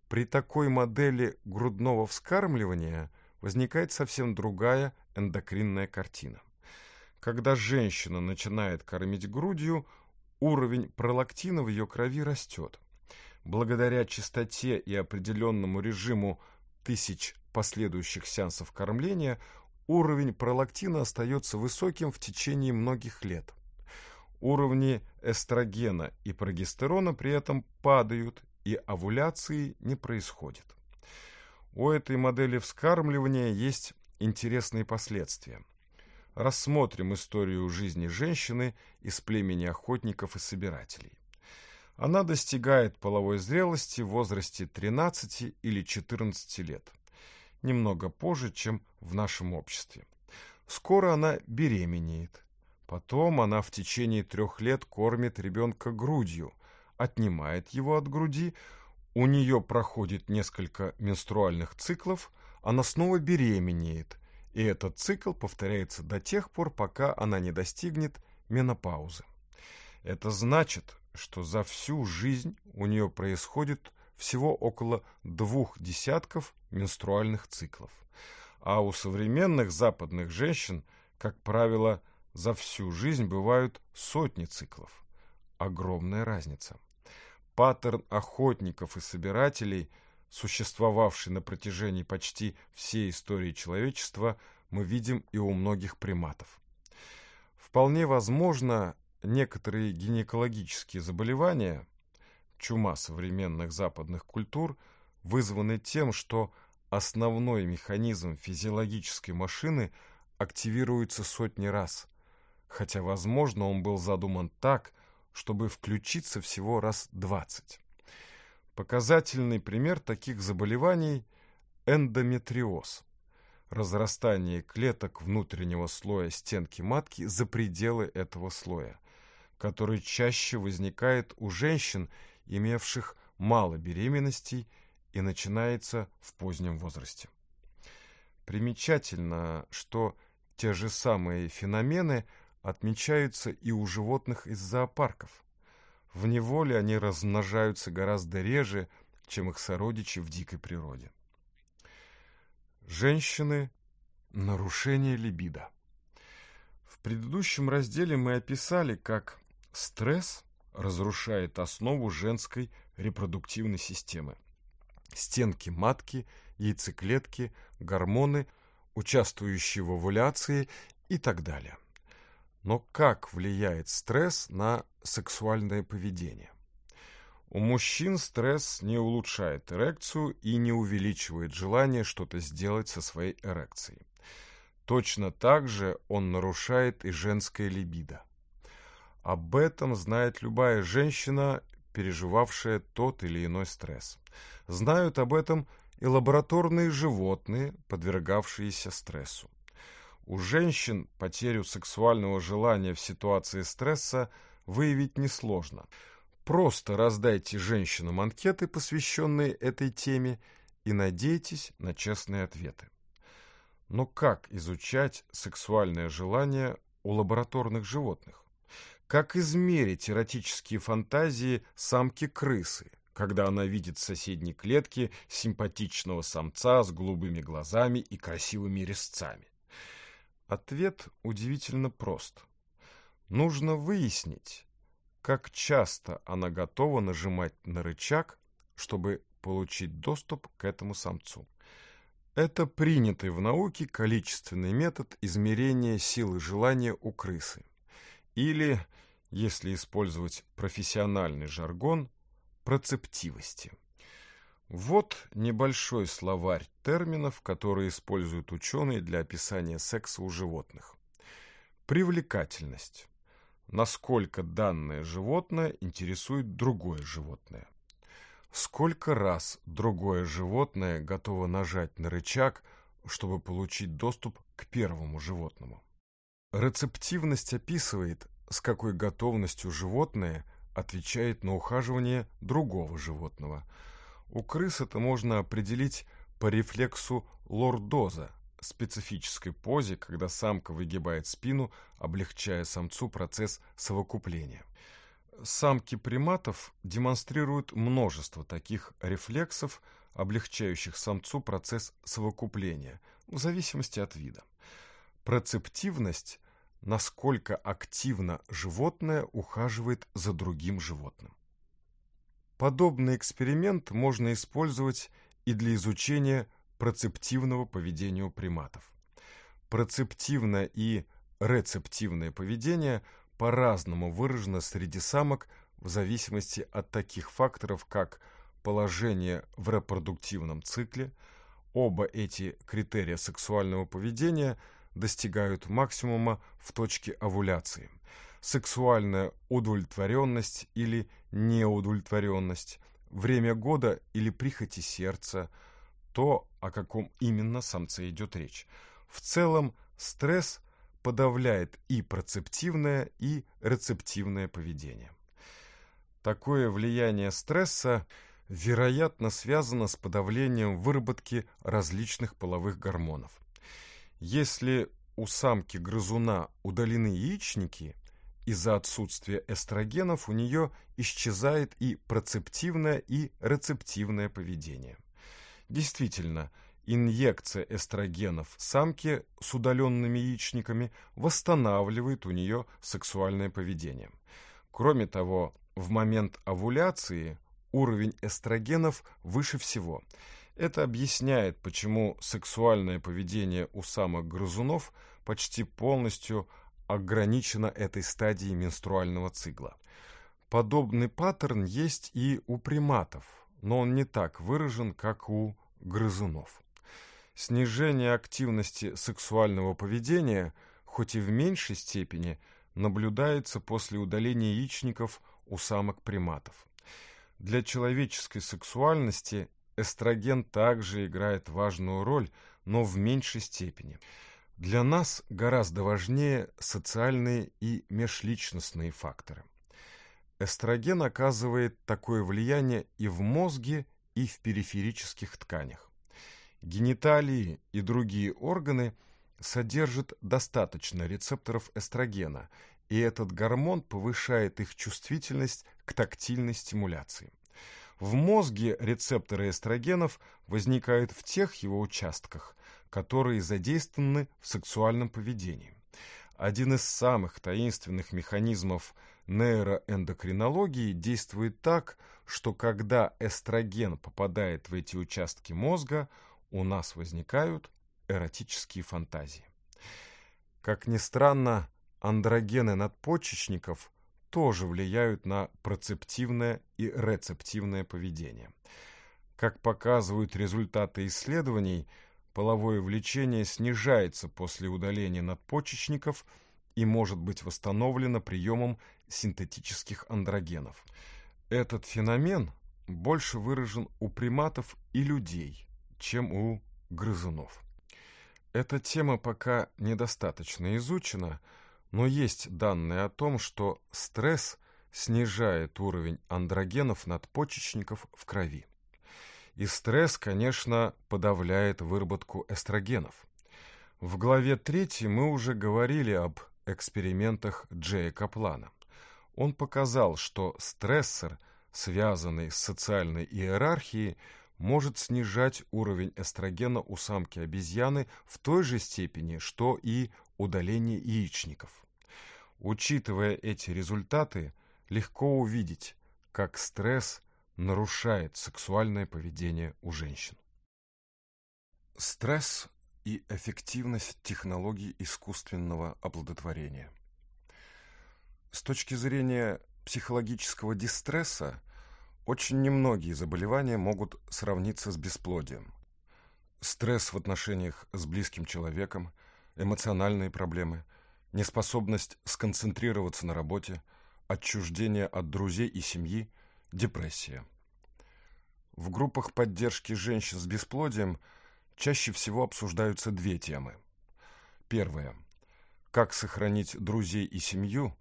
При такой модели грудного вскармливания возникает совсем другая эндокринная картина. Когда женщина начинает кормить грудью, уровень пролактина в ее крови растет. Благодаря частоте и определенному режиму тысяч последующих сеансов кормления уровень пролактина остается высоким в течение многих лет. Уровни эстрогена и прогестерона при этом падают и овуляции не происходит. У этой модели вскармливания есть интересные последствия. Рассмотрим историю жизни женщины из племени охотников и собирателей. Она достигает половой зрелости в возрасте 13 или 14 лет, немного позже, чем в нашем обществе. Скоро она беременеет. Потом она в течение трех лет кормит ребенка грудью – отнимает его от груди, у нее проходит несколько менструальных циклов, она снова беременеет, и этот цикл повторяется до тех пор, пока она не достигнет менопаузы. Это значит, что за всю жизнь у нее происходит всего около двух десятков менструальных циклов. А у современных западных женщин, как правило, за всю жизнь бывают сотни циклов огромная разница. Паттерн охотников и собирателей, существовавший на протяжении почти всей истории человечества, мы видим и у многих приматов. Вполне возможно, некоторые гинекологические заболевания, чума современных западных культур, вызваны тем, что основной механизм физиологической машины активируется сотни раз, хотя, возможно, он был задуман так, чтобы включиться всего раз 20. Показательный пример таких заболеваний – эндометриоз – разрастание клеток внутреннего слоя стенки матки за пределы этого слоя, который чаще возникает у женщин, имевших мало беременностей и начинается в позднем возрасте. Примечательно, что те же самые феномены – отмечаются и у животных из зоопарков. В неволе они размножаются гораздо реже, чем их сородичи в дикой природе. Женщины – нарушение либидо. В предыдущем разделе мы описали, как стресс разрушает основу женской репродуктивной системы. Стенки матки, яйцеклетки, гормоны, участвующие в овуляции и так далее. Но как влияет стресс на сексуальное поведение? У мужчин стресс не улучшает эрекцию и не увеличивает желание что-то сделать со своей эрекцией. Точно так же он нарушает и женское либидо. Об этом знает любая женщина, переживавшая тот или иной стресс. Знают об этом и лабораторные животные, подвергавшиеся стрессу. У женщин потерю сексуального желания в ситуации стресса выявить несложно. Просто раздайте женщинам анкеты, посвященные этой теме, и надейтесь на честные ответы. Но как изучать сексуальное желание у лабораторных животных? Как измерить эротические фантазии самки-крысы, когда она видит в соседней клетке симпатичного самца с голубыми глазами и красивыми резцами? Ответ удивительно прост. Нужно выяснить, как часто она готова нажимать на рычаг, чтобы получить доступ к этому самцу. Это принятый в науке количественный метод измерения силы желания у крысы. Или, если использовать профессиональный жаргон, процептивости. Вот небольшой словарь терминов, которые используют ученые для описания секса у животных. Привлекательность. Насколько данное животное интересует другое животное. Сколько раз другое животное готово нажать на рычаг, чтобы получить доступ к первому животному. Рецептивность описывает, с какой готовностью животное отвечает на ухаживание другого животного – у крыс это можно определить по рефлексу лордоза, специфической позе, когда самка выгибает спину, облегчая самцу процесс совокупления. Самки приматов демонстрируют множество таких рефлексов, облегчающих самцу процесс совокупления, в зависимости от вида. Процептивность – насколько активно животное ухаживает за другим животным. Подобный эксперимент можно использовать и для изучения процептивного поведения у приматов. Процептивное и рецептивное поведение по-разному выражено среди самок в зависимости от таких факторов, как положение в репродуктивном цикле. Оба эти критерия сексуального поведения достигают максимума в точке овуляции – сексуальная удовлетворенность или неудовлетворенность, время года или прихоти сердца, то, о каком именно самце идет речь. В целом, стресс подавляет и процептивное, и рецептивное поведение. Такое влияние стресса, вероятно, связано с подавлением выработки различных половых гормонов. Если у самки грызуна удалены яичники, из-за отсутствия эстрогенов у нее исчезает и процептивное, и рецептивное поведение. Действительно, инъекция эстрогенов самки с удаленными яичниками восстанавливает у нее сексуальное поведение. Кроме того, в момент овуляции уровень эстрогенов выше всего. Это объясняет, почему сексуальное поведение у самок грызунов почти полностью – ограничена этой стадией менструального цикла. Подобный паттерн есть и у приматов, но он не так выражен, как у грызунов. Снижение активности сексуального поведения, хоть и в меньшей степени, наблюдается после удаления яичников у самок приматов. Для человеческой сексуальности эстроген также играет важную роль, но в меньшей степени – для нас гораздо важнее социальные и межличностные факторы. Эстроген оказывает такое влияние и в мозге, и в периферических тканях. Гениталии и другие органы содержат достаточно рецепторов эстрогена, и этот гормон повышает их чувствительность к тактильной стимуляции. В мозге рецепторы эстрогенов возникают в тех его участках – которые задействованы в сексуальном поведении. Один из самых таинственных механизмов нейроэндокринологии действует так, что когда эстроген попадает в эти участки мозга, у нас возникают эротические фантазии. Как ни странно, андрогены надпочечников тоже влияют на процептивное и рецептивное поведение. Как показывают результаты исследований, Половое влечение снижается после удаления надпочечников и может быть восстановлено приемом синтетических андрогенов. Этот феномен больше выражен у приматов и людей, чем у грызунов. Эта тема пока недостаточно изучена, но есть данные о том, что стресс снижает уровень андрогенов надпочечников в крови. И стресс, конечно, подавляет выработку эстрогенов. В главе 3 мы уже говорили об экспериментах Джея Каплана. Он показал, что стрессор, связанный с социальной иерархией, может снижать уровень эстрогена у самки обезьяны в той же степени, что и удаление яичников. Учитывая эти результаты, легко увидеть, как стресс – нарушает сексуальное поведение у женщин. Стресс и эффективность технологий искусственного оплодотворения. С точки зрения психологического дистресса, очень немногие заболевания могут сравниться с бесплодием. Стресс в отношениях с близким человеком, эмоциональные проблемы, неспособность сконцентрироваться на работе, отчуждение от друзей и семьи – депрессия. В группах поддержки женщин с бесплодием чаще всего обсуждаются две темы. Первая. Как сохранить друзей и семью,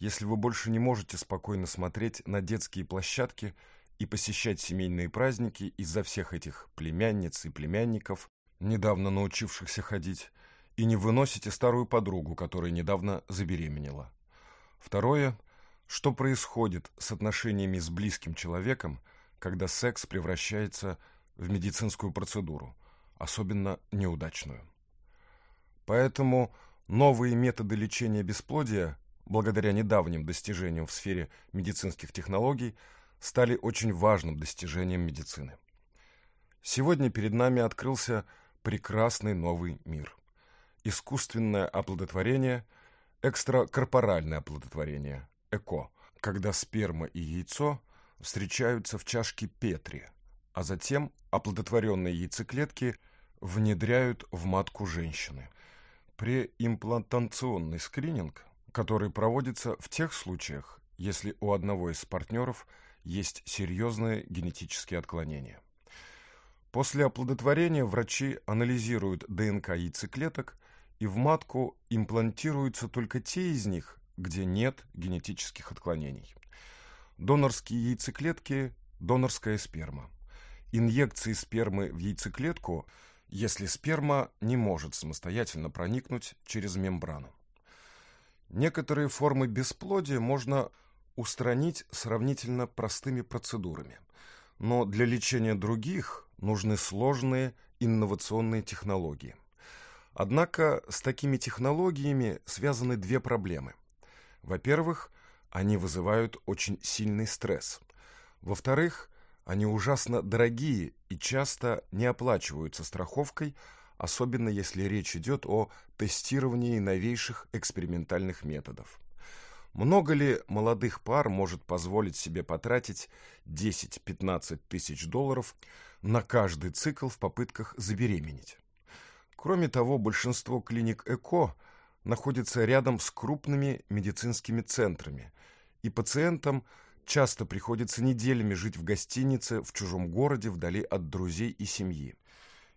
если вы больше не можете спокойно смотреть на детские площадки и посещать семейные праздники из-за всех этих племянниц и племянников, недавно научившихся ходить, и не выносите старую подругу, которая недавно забеременела. Второе что происходит с отношениями с близким человеком, когда секс превращается в медицинскую процедуру, особенно неудачную? Поэтому новые методы лечения бесплодия, благодаря недавним достижениям в сфере медицинских технологий, стали очень важным достижением медицины. Сегодня перед нами открылся прекрасный новый мир. Искусственное оплодотворение, экстракорпоральное оплодотворение, Эко, когда сперма и яйцо встречаются в чашке Петри, а затем оплодотворенные яйцеклетки внедряют в матку женщины. Преимплантационный скрининг, который проводится в тех случаях, если у одного из партнеров есть серьезные генетические отклонения. После оплодотворения врачи анализируют ДНК яйцеклеток и в матку имплантируются только те из них, где нет генетических отклонений. Донорские яйцеклетки – донорская сперма. Инъекции спермы в яйцеклетку, если сперма не может самостоятельно проникнуть через мембрану. Некоторые формы бесплодия можно устранить сравнительно простыми процедурами, но для лечения других нужны сложные инновационные технологии. Однако с такими технологиями связаны две проблемы – во-первых, они вызывают очень сильный стресс. Во-вторых, они ужасно дорогие и часто не оплачиваются страховкой, особенно если речь идет о тестировании новейших экспериментальных методов. Много ли молодых пар может позволить себе потратить 10-15 тысяч долларов на каждый цикл в попытках забеременеть? Кроме того, большинство клиник ЭКО – находится рядом с крупными медицинскими центрами, и пациентам часто приходится неделями жить в гостинице в чужом городе вдали от друзей и семьи.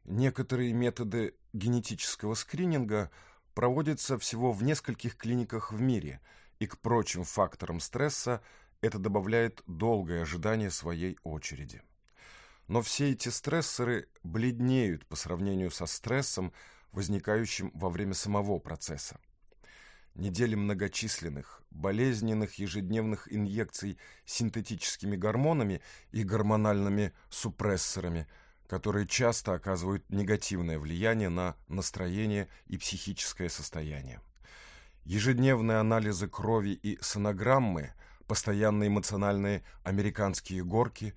Некоторые методы генетического скрининга проводятся всего в нескольких клиниках в мире, и к прочим факторам стресса это добавляет долгое ожидание своей очереди. Но все эти стрессоры бледнеют по сравнению со стрессом, возникающим во время самого процесса. Недели многочисленных, болезненных ежедневных инъекций синтетическими гормонами и гормональными супрессорами, которые часто оказывают негативное влияние на настроение и психическое состояние. Ежедневные анализы крови и сонограммы, постоянные эмоциональные американские горки,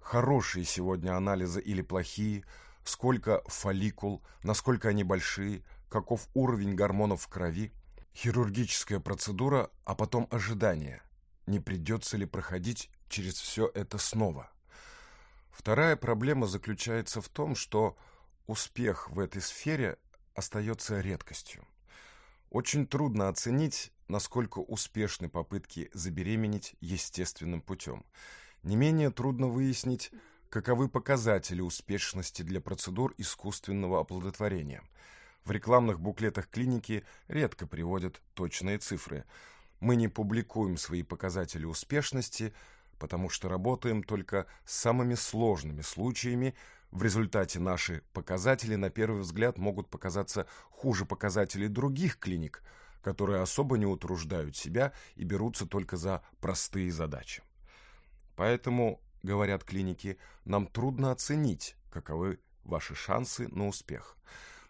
хорошие сегодня анализы или плохие – сколько фолликул, насколько они большие, каков уровень гормонов в крови, хирургическая процедура, а потом ожидание, не придется ли проходить через все это снова. Вторая проблема заключается в том, что успех в этой сфере остается редкостью. Очень трудно оценить, насколько успешны попытки забеременеть естественным путем. Не менее трудно выяснить, Каковы показатели успешности для процедур искусственного оплодотворения? В рекламных буклетах клиники редко приводят точные цифры. Мы не публикуем свои показатели успешности, потому что работаем только с самыми сложными случаями, в результате наши показатели на первый взгляд могут показаться хуже показателей других клиник, которые особо не утруждают себя и берутся только за простые задачи. Поэтому говорят клиники, нам трудно оценить, каковы ваши шансы на успех.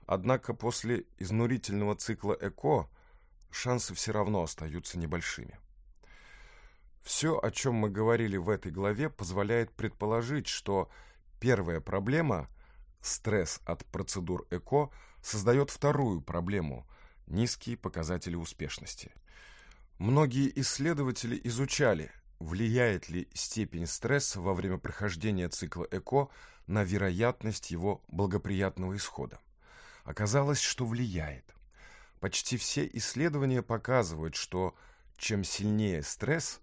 Однако после изнурительного цикла ЭКО шансы все равно остаются небольшими. Все, о чем мы говорили в этой главе, позволяет предположить, что первая проблема – стресс от процедур ЭКО – создает вторую проблему – низкие показатели успешности. Многие исследователи изучали – Влияет ли степень стресса во время прохождения цикла ЭКО на вероятность его благоприятного исхода? Оказалось, что влияет. Почти все исследования показывают, что чем сильнее стресс,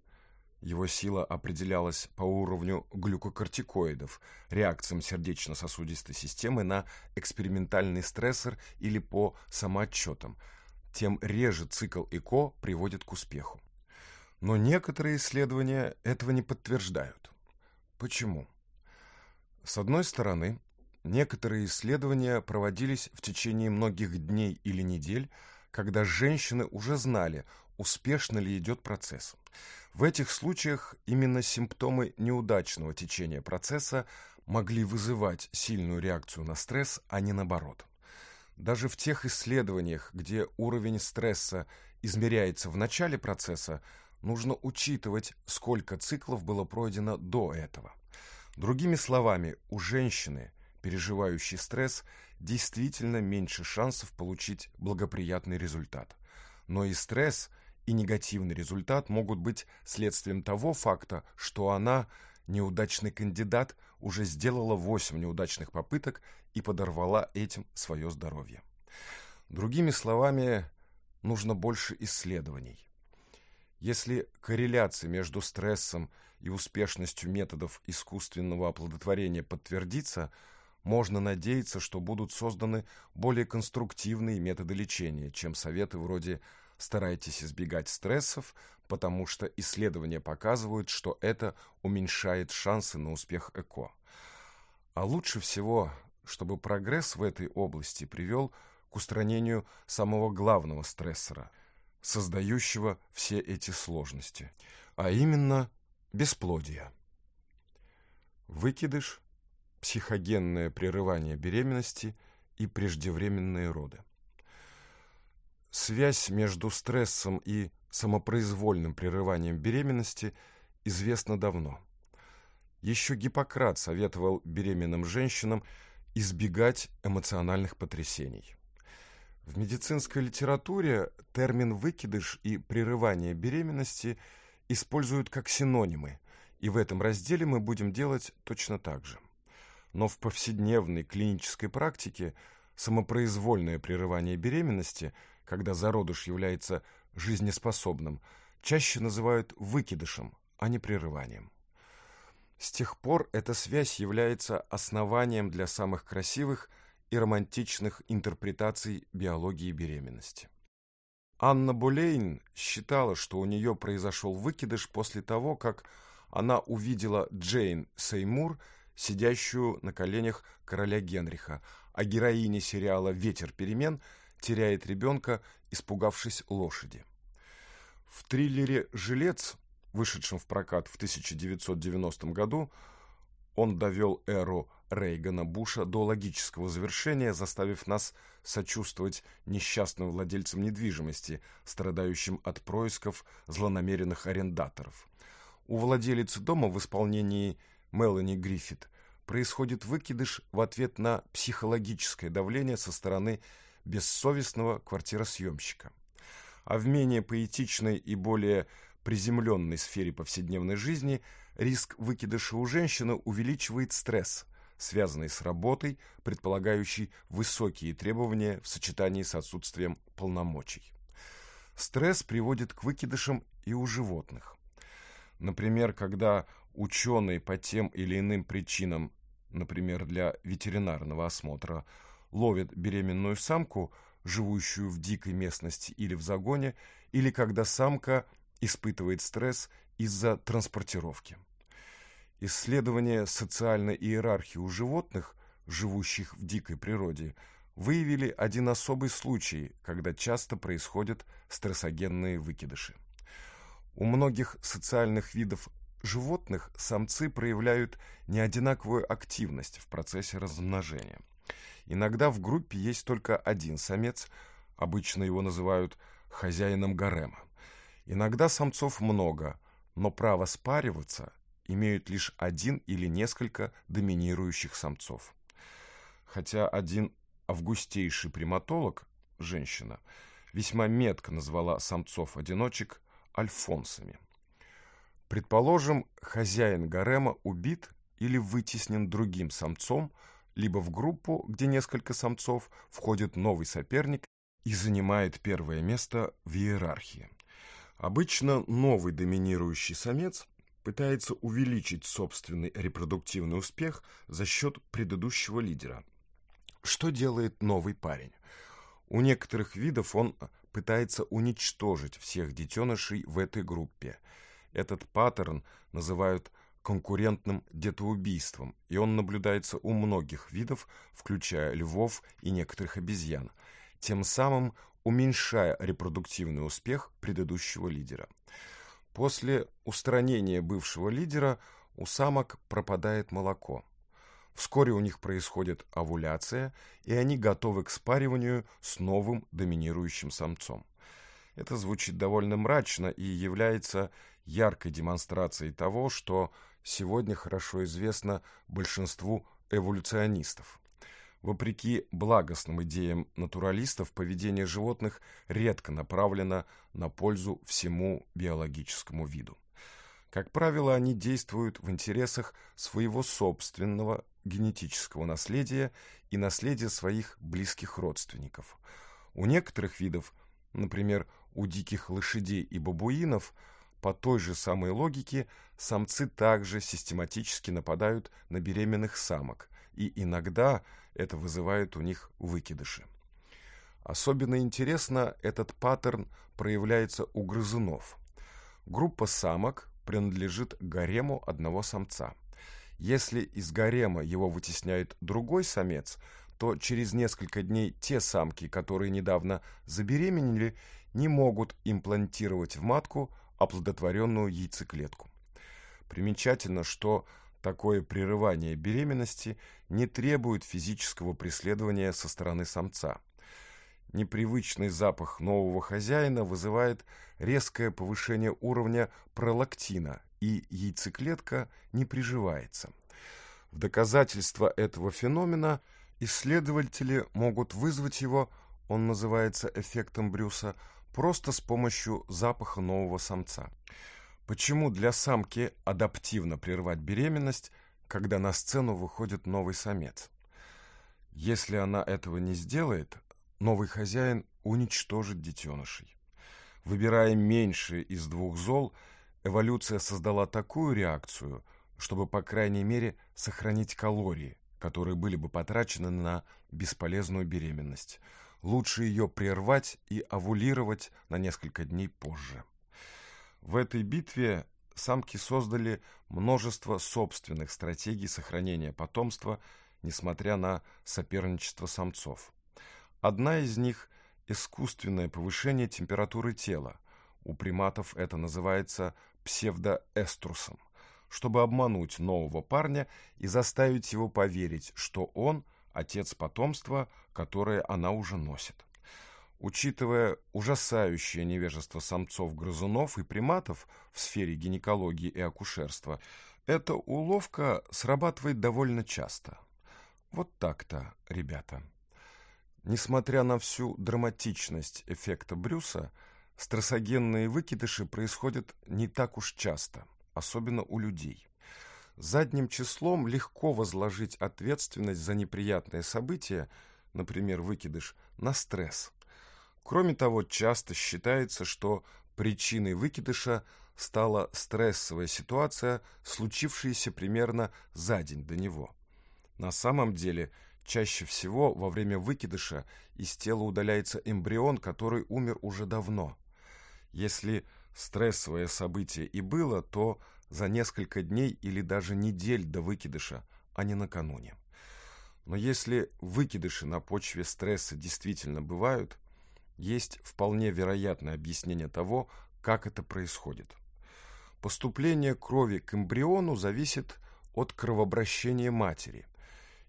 его сила определялась по уровню глюкокортикоидов, реакциям сердечно-сосудистой системы на экспериментальный стрессор или по самоотчетам. Тем реже цикл ЭКО приводит к успеху. Но некоторые исследования этого не подтверждают. Почему? С одной стороны, некоторые исследования проводились в течение многих дней или недель, когда женщины уже знали, успешно ли идет процесс. В этих случаях именно симптомы неудачного течения процесса могли вызывать сильную реакцию на стресс, а не наоборот. Даже в тех исследованиях, где уровень стресса измеряется в начале процесса, нужно учитывать, сколько циклов было пройдено до этого. Другими словами, у женщины, переживающей стресс, действительно меньше шансов получить благоприятный результат. Но и стресс, и негативный результат могут быть следствием того факта, что она, неудачный кандидат, уже сделала 8 неудачных попыток и подорвала этим свое здоровье. Другими словами, нужно больше исследований. Если корреляция между стрессом и успешностью методов искусственного оплодотворения подтвердится, можно надеяться, что будут созданы более конструктивные методы лечения, чем советы вроде «старайтесь избегать стрессов», потому что исследования показывают, что это уменьшает шансы на успех ЭКО. А лучше всего, чтобы прогресс в этой области привел к устранению самого главного стрессора – создающего все эти сложности, а именно бесплодие, Выкидыш, психогенное прерывание беременности и преждевременные роды. Связь между стрессом и самопроизвольным прерыванием беременности известна давно. Еще Гиппократ советовал беременным женщинам избегать эмоциональных потрясений. В медицинской литературе термин «выкидыш» и «прерывание беременности» используют как синонимы, и в этом разделе мы будем делать точно так же. Но в повседневной клинической практике самопроизвольное прерывание беременности, когда зародыш является жизнеспособным, чаще называют выкидышем, а не прерыванием. С тех пор эта связь является основанием для самых красивых – и романтичных интерпретаций биологии беременности. Анна Булейн считала, что у нее произошел выкидыш после того, как она увидела Джейн Сеймур, сидящую на коленях короля Генриха, а героиня сериала «Ветер перемен» теряет ребенка, испугавшись лошади. В триллере «Жилец», вышедшем в прокат в 1990 году, он довел эру Рейгана Буша до логического завершения, заставив нас сочувствовать несчастным владельцам недвижимости, страдающим от происков злонамеренных арендаторов. У владелицы дома в исполнении Мелани Гриффит происходит выкидыш в ответ на психологическое давление со стороны бессовестного квартиросъемщика. А в менее поэтичной и более приземленной сфере повседневной жизни – Риск выкидыша у женщины увеличивает стресс, связанный с работой, предполагающий высокие требования в сочетании с отсутствием полномочий. Стресс приводит к выкидышам и у животных. Например, когда ученые по тем или иным причинам, например, для ветеринарного осмотра, ловят беременную самку, живущую в дикой местности или в загоне, или когда самка испытывает стресс из-за транспортировки. Исследования социальной иерархии у животных, живущих в дикой природе, выявили один особый случай, когда часто происходят стрессогенные выкидыши. У многих социальных видов животных самцы проявляют неодинаковую активность в процессе размножения. Иногда в группе есть только один самец, обычно его называют хозяином гарема. Иногда самцов много, но право спариваться имеют лишь один или несколько доминирующих самцов. Хотя один августейший приматолог, женщина, весьма метко назвала самцов-одиночек альфонсами. Предположим, хозяин гарема убит или вытеснен другим самцом, либо в группу, где несколько самцов, входит новый соперник и занимает первое место в иерархии. Обычно новый доминирующий самец пытается увеличить собственный репродуктивный успех за счет предыдущего лидера. Что делает новый парень? У некоторых видов он пытается уничтожить всех детенышей в этой группе. Этот паттерн называют конкурентным детоубийством, и он наблюдается у многих видов, включая львов и некоторых обезьян, тем самым уменьшая репродуктивный успех предыдущего лидера. После устранения бывшего лидера у самок пропадает молоко. Вскоре у них происходит овуляция, и они готовы к спариванию с новым доминирующим самцом. Это звучит довольно мрачно и является яркой демонстрацией того, что сегодня хорошо известно большинству эволюционистов. Вопреки благостным идеям натуралистов, поведение животных редко направлено на пользу всему биологическому виду. Как правило, они действуют в интересах своего собственного генетического наследия и наследия своих близких родственников. У некоторых видов, например, у диких лошадей и бабуинов, по той же самой логике самцы также систематически нападают на беременных самок, и иногда это вызывает у них выкидыши. Особенно интересно этот паттерн проявляется у грызунов. Группа самок принадлежит гарему одного самца. Если из гарема его вытесняет другой самец, то через несколько дней те самки, которые недавно забеременели, не могут имплантировать в матку оплодотворенную яйцеклетку. Примечательно, что Такое прерывание беременности не требует физического преследования со стороны самца. Непривычный запах нового хозяина вызывает резкое повышение уровня пролактина, и яйцеклетка не приживается. В доказательство этого феномена исследователи могут вызвать его, он называется эффектом Брюса, просто с помощью запаха нового самца. Почему для самки адаптивно прервать беременность, когда на сцену выходит новый самец? Если она этого не сделает, новый хозяин уничтожит детенышей. Выбирая меньшее из двух зол, эволюция создала такую реакцию, чтобы, по крайней мере, сохранить калории, которые были бы потрачены на бесполезную беременность. Лучше ее прервать и овулировать на несколько дней позже. В этой битве самки создали множество собственных стратегий сохранения потомства, несмотря на соперничество самцов. Одна из них – искусственное повышение температуры тела. У приматов это называется псевдоэструсом, чтобы обмануть нового парня и заставить его поверить, что он – отец потомства, которое она уже носит. Учитывая ужасающее невежество самцов-грызунов и приматов в сфере гинекологии и акушерства, эта уловка срабатывает довольно часто. Вот так-то, ребята. Несмотря на всю драматичность эффекта Брюса, стрессогенные выкидыши происходят не так уж часто, особенно у людей. Задним числом легко возложить ответственность за неприятное событие, например, выкидыш, на стресс – Кроме того, часто считается, что причиной выкидыша стала стрессовая ситуация, случившаяся примерно за день до него. На самом деле, чаще всего во время выкидыша из тела удаляется эмбрион, который умер уже давно. Если стрессовое событие и было, то за несколько дней или даже недель до выкидыша, а не накануне. Но если выкидыши на почве стресса действительно бывают, есть вполне вероятное объяснение того, как это происходит. Поступление крови к эмбриону зависит от кровообращения матери,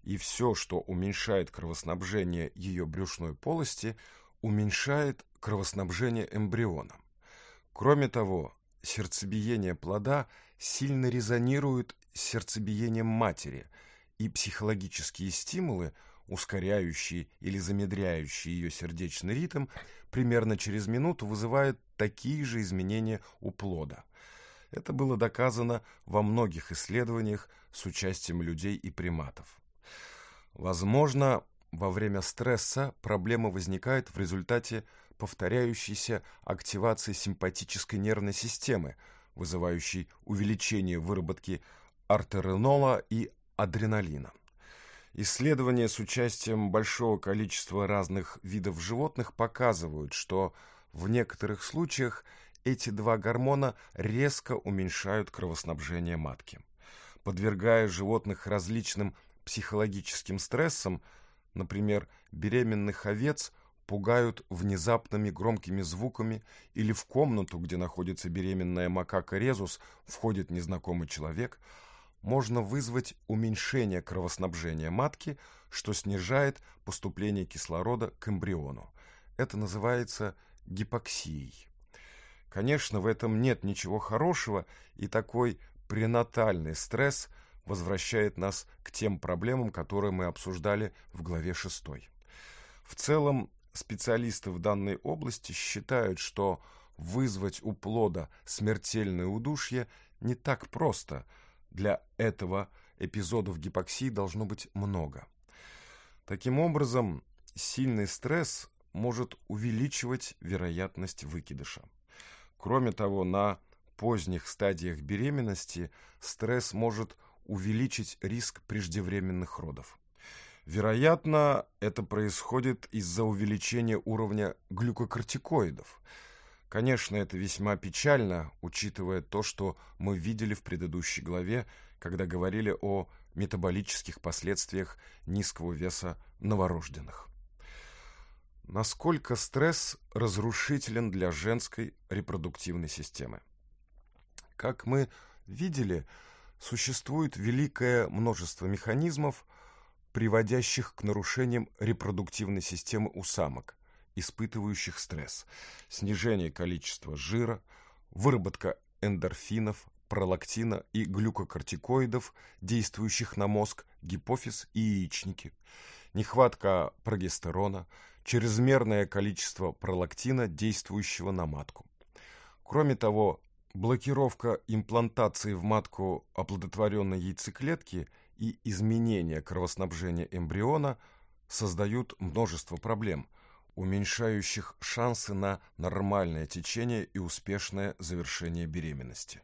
и все, что уменьшает кровоснабжение ее брюшной полости, уменьшает кровоснабжение эмбриона. Кроме того, сердцебиение плода сильно резонирует с сердцебиением матери, и психологические стимулы – ускоряющий или замедряющий ее сердечный ритм, примерно через минуту вызывает такие же изменения у плода. Это было доказано во многих исследованиях с участием людей и приматов. Возможно, во время стресса проблема возникает в результате повторяющейся активации симпатической нервной системы, вызывающей увеличение выработки артеренола и адреналина. Исследования с участием большого количества разных видов животных показывают, что в некоторых случаях эти два гормона резко уменьшают кровоснабжение матки. Подвергая животных различным психологическим стрессам, например, беременных овец пугают внезапными громкими звуками или в комнату, где находится беременная макака Резус, входит незнакомый человек – можно вызвать уменьшение кровоснабжения матки, что снижает поступление кислорода к эмбриону. Это называется гипоксией. Конечно, в этом нет ничего хорошего, и такой пренатальный стресс возвращает нас к тем проблемам, которые мы обсуждали в главе 6. В целом, специалисты в данной области считают, что вызвать у плода смертельное удушье не так просто – для этого эпизодов гипоксии должно быть много. Таким образом, сильный стресс может увеличивать вероятность выкидыша. Кроме того, на поздних стадиях беременности стресс может увеличить риск преждевременных родов. Вероятно, это происходит из-за увеличения уровня глюкокортикоидов – Конечно, это весьма печально, учитывая то, что мы видели в предыдущей главе, когда говорили о метаболических последствиях низкого веса новорожденных. Насколько стресс разрушителен для женской репродуктивной системы? Как мы видели, существует великое множество механизмов, приводящих к нарушениям репродуктивной системы у самок – испытывающих стресс, снижение количества жира, выработка эндорфинов, пролактина и глюкокортикоидов, действующих на мозг, гипофиз и яичники, нехватка прогестерона, чрезмерное количество пролактина, действующего на матку. Кроме того, блокировка имплантации в матку оплодотворенной яйцеклетки и изменение кровоснабжения эмбриона создают множество проблем – уменьшающих шансы на нормальное течение и успешное завершение беременности.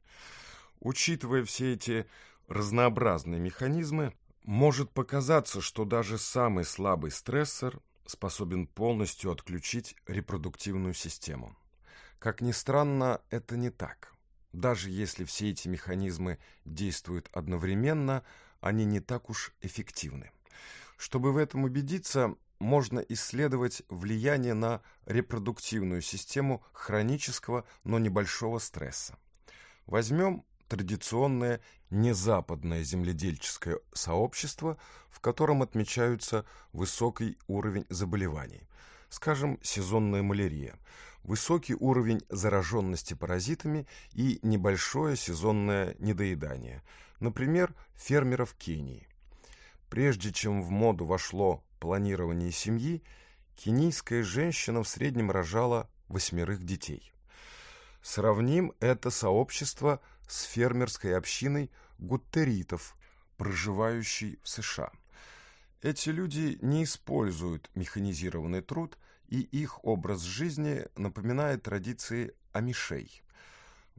Учитывая все эти разнообразные механизмы, может показаться, что даже самый слабый стрессор способен полностью отключить репродуктивную систему. Как ни странно, это не так. Даже если все эти механизмы действуют одновременно, они не так уж эффективны. Чтобы в этом убедиться, можно исследовать влияние на репродуктивную систему хронического, но небольшого стресса. Возьмем традиционное незападное земледельческое сообщество, в котором отмечаются высокий уровень заболеваний, скажем, сезонная малярия, высокий уровень зараженности паразитами и небольшое сезонное недоедание, например, фермеров Кении. Прежде чем в моду вошло планирование семьи, кенийская женщина в среднем рожала восьмерых детей. Сравним это сообщество с фермерской общиной гуттеритов, проживающей в США. Эти люди не используют механизированный труд, и их образ жизни напоминает традиции амишей.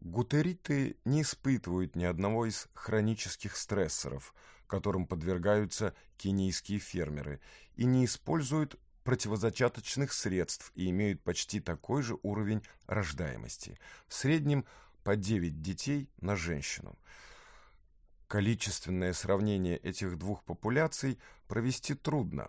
Гутериты не испытывают ни одного из хронических стрессоров – которым подвергаются кенийские фермеры, и не используют противозачаточных средств и имеют почти такой же уровень рождаемости. В среднем по девять детей на женщину. Количественное сравнение этих двух популяций провести трудно.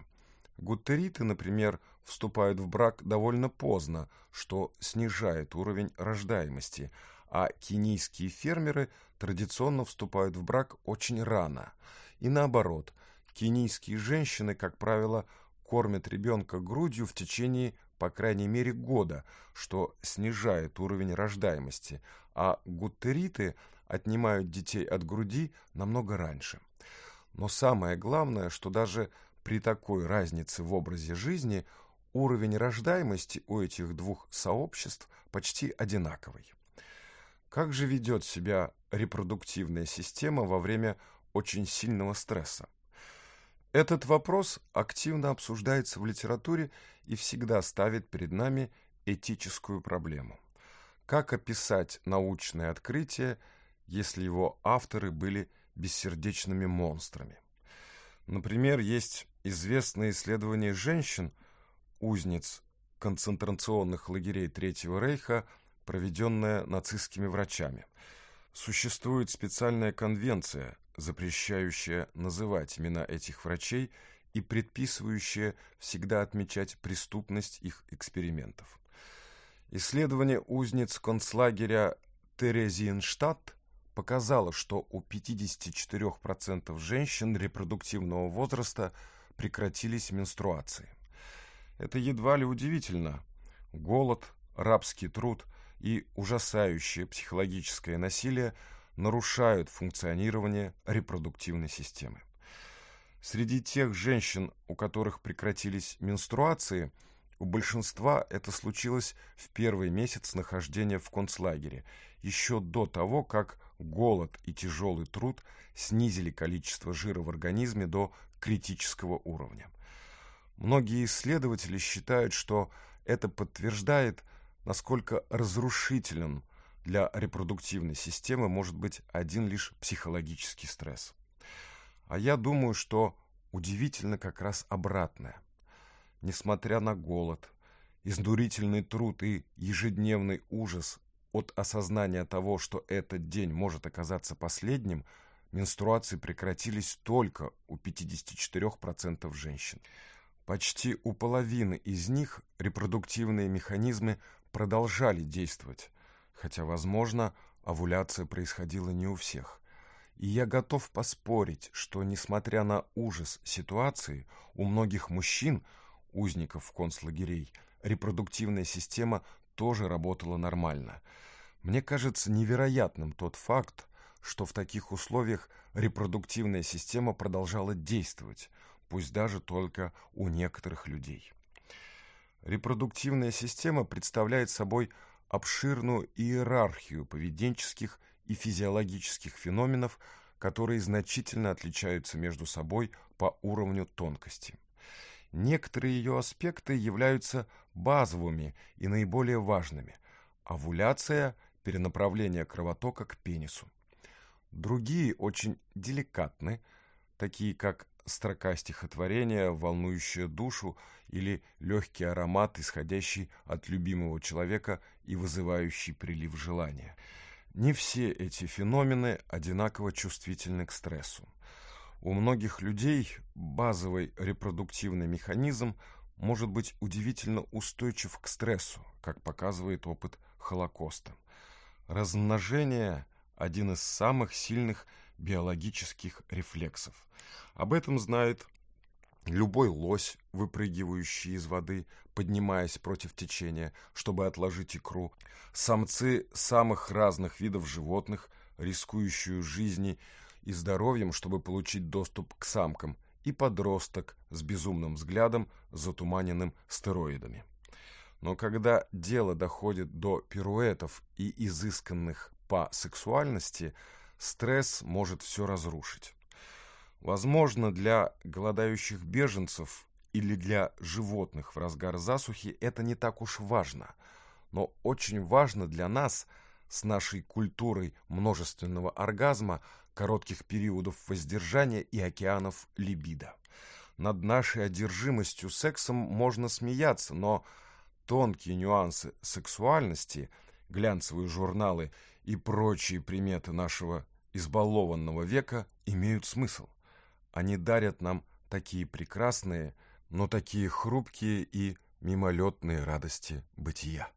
Гуттериты, например, вступают в брак довольно поздно, что снижает уровень рождаемости, а кенийские фермеры традиционно вступают в брак очень рано – и наоборот. Кенийские женщины, как правило, кормят ребенка грудью в течение, по крайней мере, года, что снижает уровень рождаемости, а гуттериты отнимают детей от груди намного раньше. Но самое главное, что даже при такой разнице в образе жизни уровень рождаемости у этих двух сообществ почти одинаковый. Как же ведет себя репродуктивная система во время очень сильного стресса. Этот вопрос активно обсуждается в литературе и всегда ставит перед нами этическую проблему. Как описать научное открытие, если его авторы были бессердечными монстрами? Например, есть известное исследование женщин, узниц концентрационных лагерей Третьего Рейха, проведенное нацистскими врачами. Существует специальная конвенция запрещающая называть имена этих врачей и предписывающая всегда отмечать преступность их экспериментов. Исследование узниц концлагеря Терезиенштадт показало, что у 54% женщин репродуктивного возраста прекратились менструации. Это едва ли удивительно. Голод, рабский труд и ужасающее психологическое насилие – нарушают функционирование репродуктивной системы. Среди тех женщин, у которых прекратились менструации, у большинства это случилось в первый месяц нахождения в концлагере, еще до того, как голод и тяжелый труд снизили количество жира в организме до критического уровня. Многие исследователи считают, что это подтверждает, насколько разрушителен для репродуктивной системы может быть один лишь психологический стресс. А я думаю, что удивительно как раз обратное. Несмотря на голод, изнурительный труд и ежедневный ужас от осознания того, что этот день может оказаться последним, менструации прекратились только у 54% женщин. Почти у половины из них репродуктивные механизмы продолжали действовать, хотя, возможно, овуляция происходила не у всех. И я готов поспорить, что, несмотря на ужас ситуации, у многих мужчин, узников концлагерей, репродуктивная система тоже работала нормально. Мне кажется невероятным тот факт, что в таких условиях репродуктивная система продолжала действовать, пусть даже только у некоторых людей. Репродуктивная система представляет собой обширную иерархию поведенческих и физиологических феноменов, которые значительно отличаются между собой по уровню тонкости. Некоторые ее аспекты являются базовыми и наиболее важными – овуляция, перенаправление кровотока к пенису. Другие очень деликатны, такие как строка стихотворения, волнующая душу или легкий аромат, исходящий от любимого человека и вызывающий прилив желания. Не все эти феномены одинаково чувствительны к стрессу. У многих людей базовый репродуктивный механизм может быть удивительно устойчив к стрессу, как показывает опыт Холокоста. Размножение – один из самых сильных биологических рефлексов. Об этом знает любой лось, выпрыгивающий из воды, поднимаясь против течения, чтобы отложить икру, самцы самых разных видов животных, рискующие жизни и здоровьем, чтобы получить доступ к самкам, и подросток с безумным взглядом, затуманенным стероидами. Но когда дело доходит до пируэтов и изысканных по сексуальности – стресс может все разрушить. Возможно, для голодающих беженцев или для животных в разгар засухи это не так уж важно, но очень важно для нас с нашей культурой множественного оргазма, коротких периодов воздержания и океанов либидо. Над нашей одержимостью сексом можно смеяться, но тонкие нюансы сексуальности, глянцевые журналы и прочие приметы нашего избалованного века имеют смысл. Они дарят нам такие прекрасные, но такие хрупкие и мимолетные радости бытия.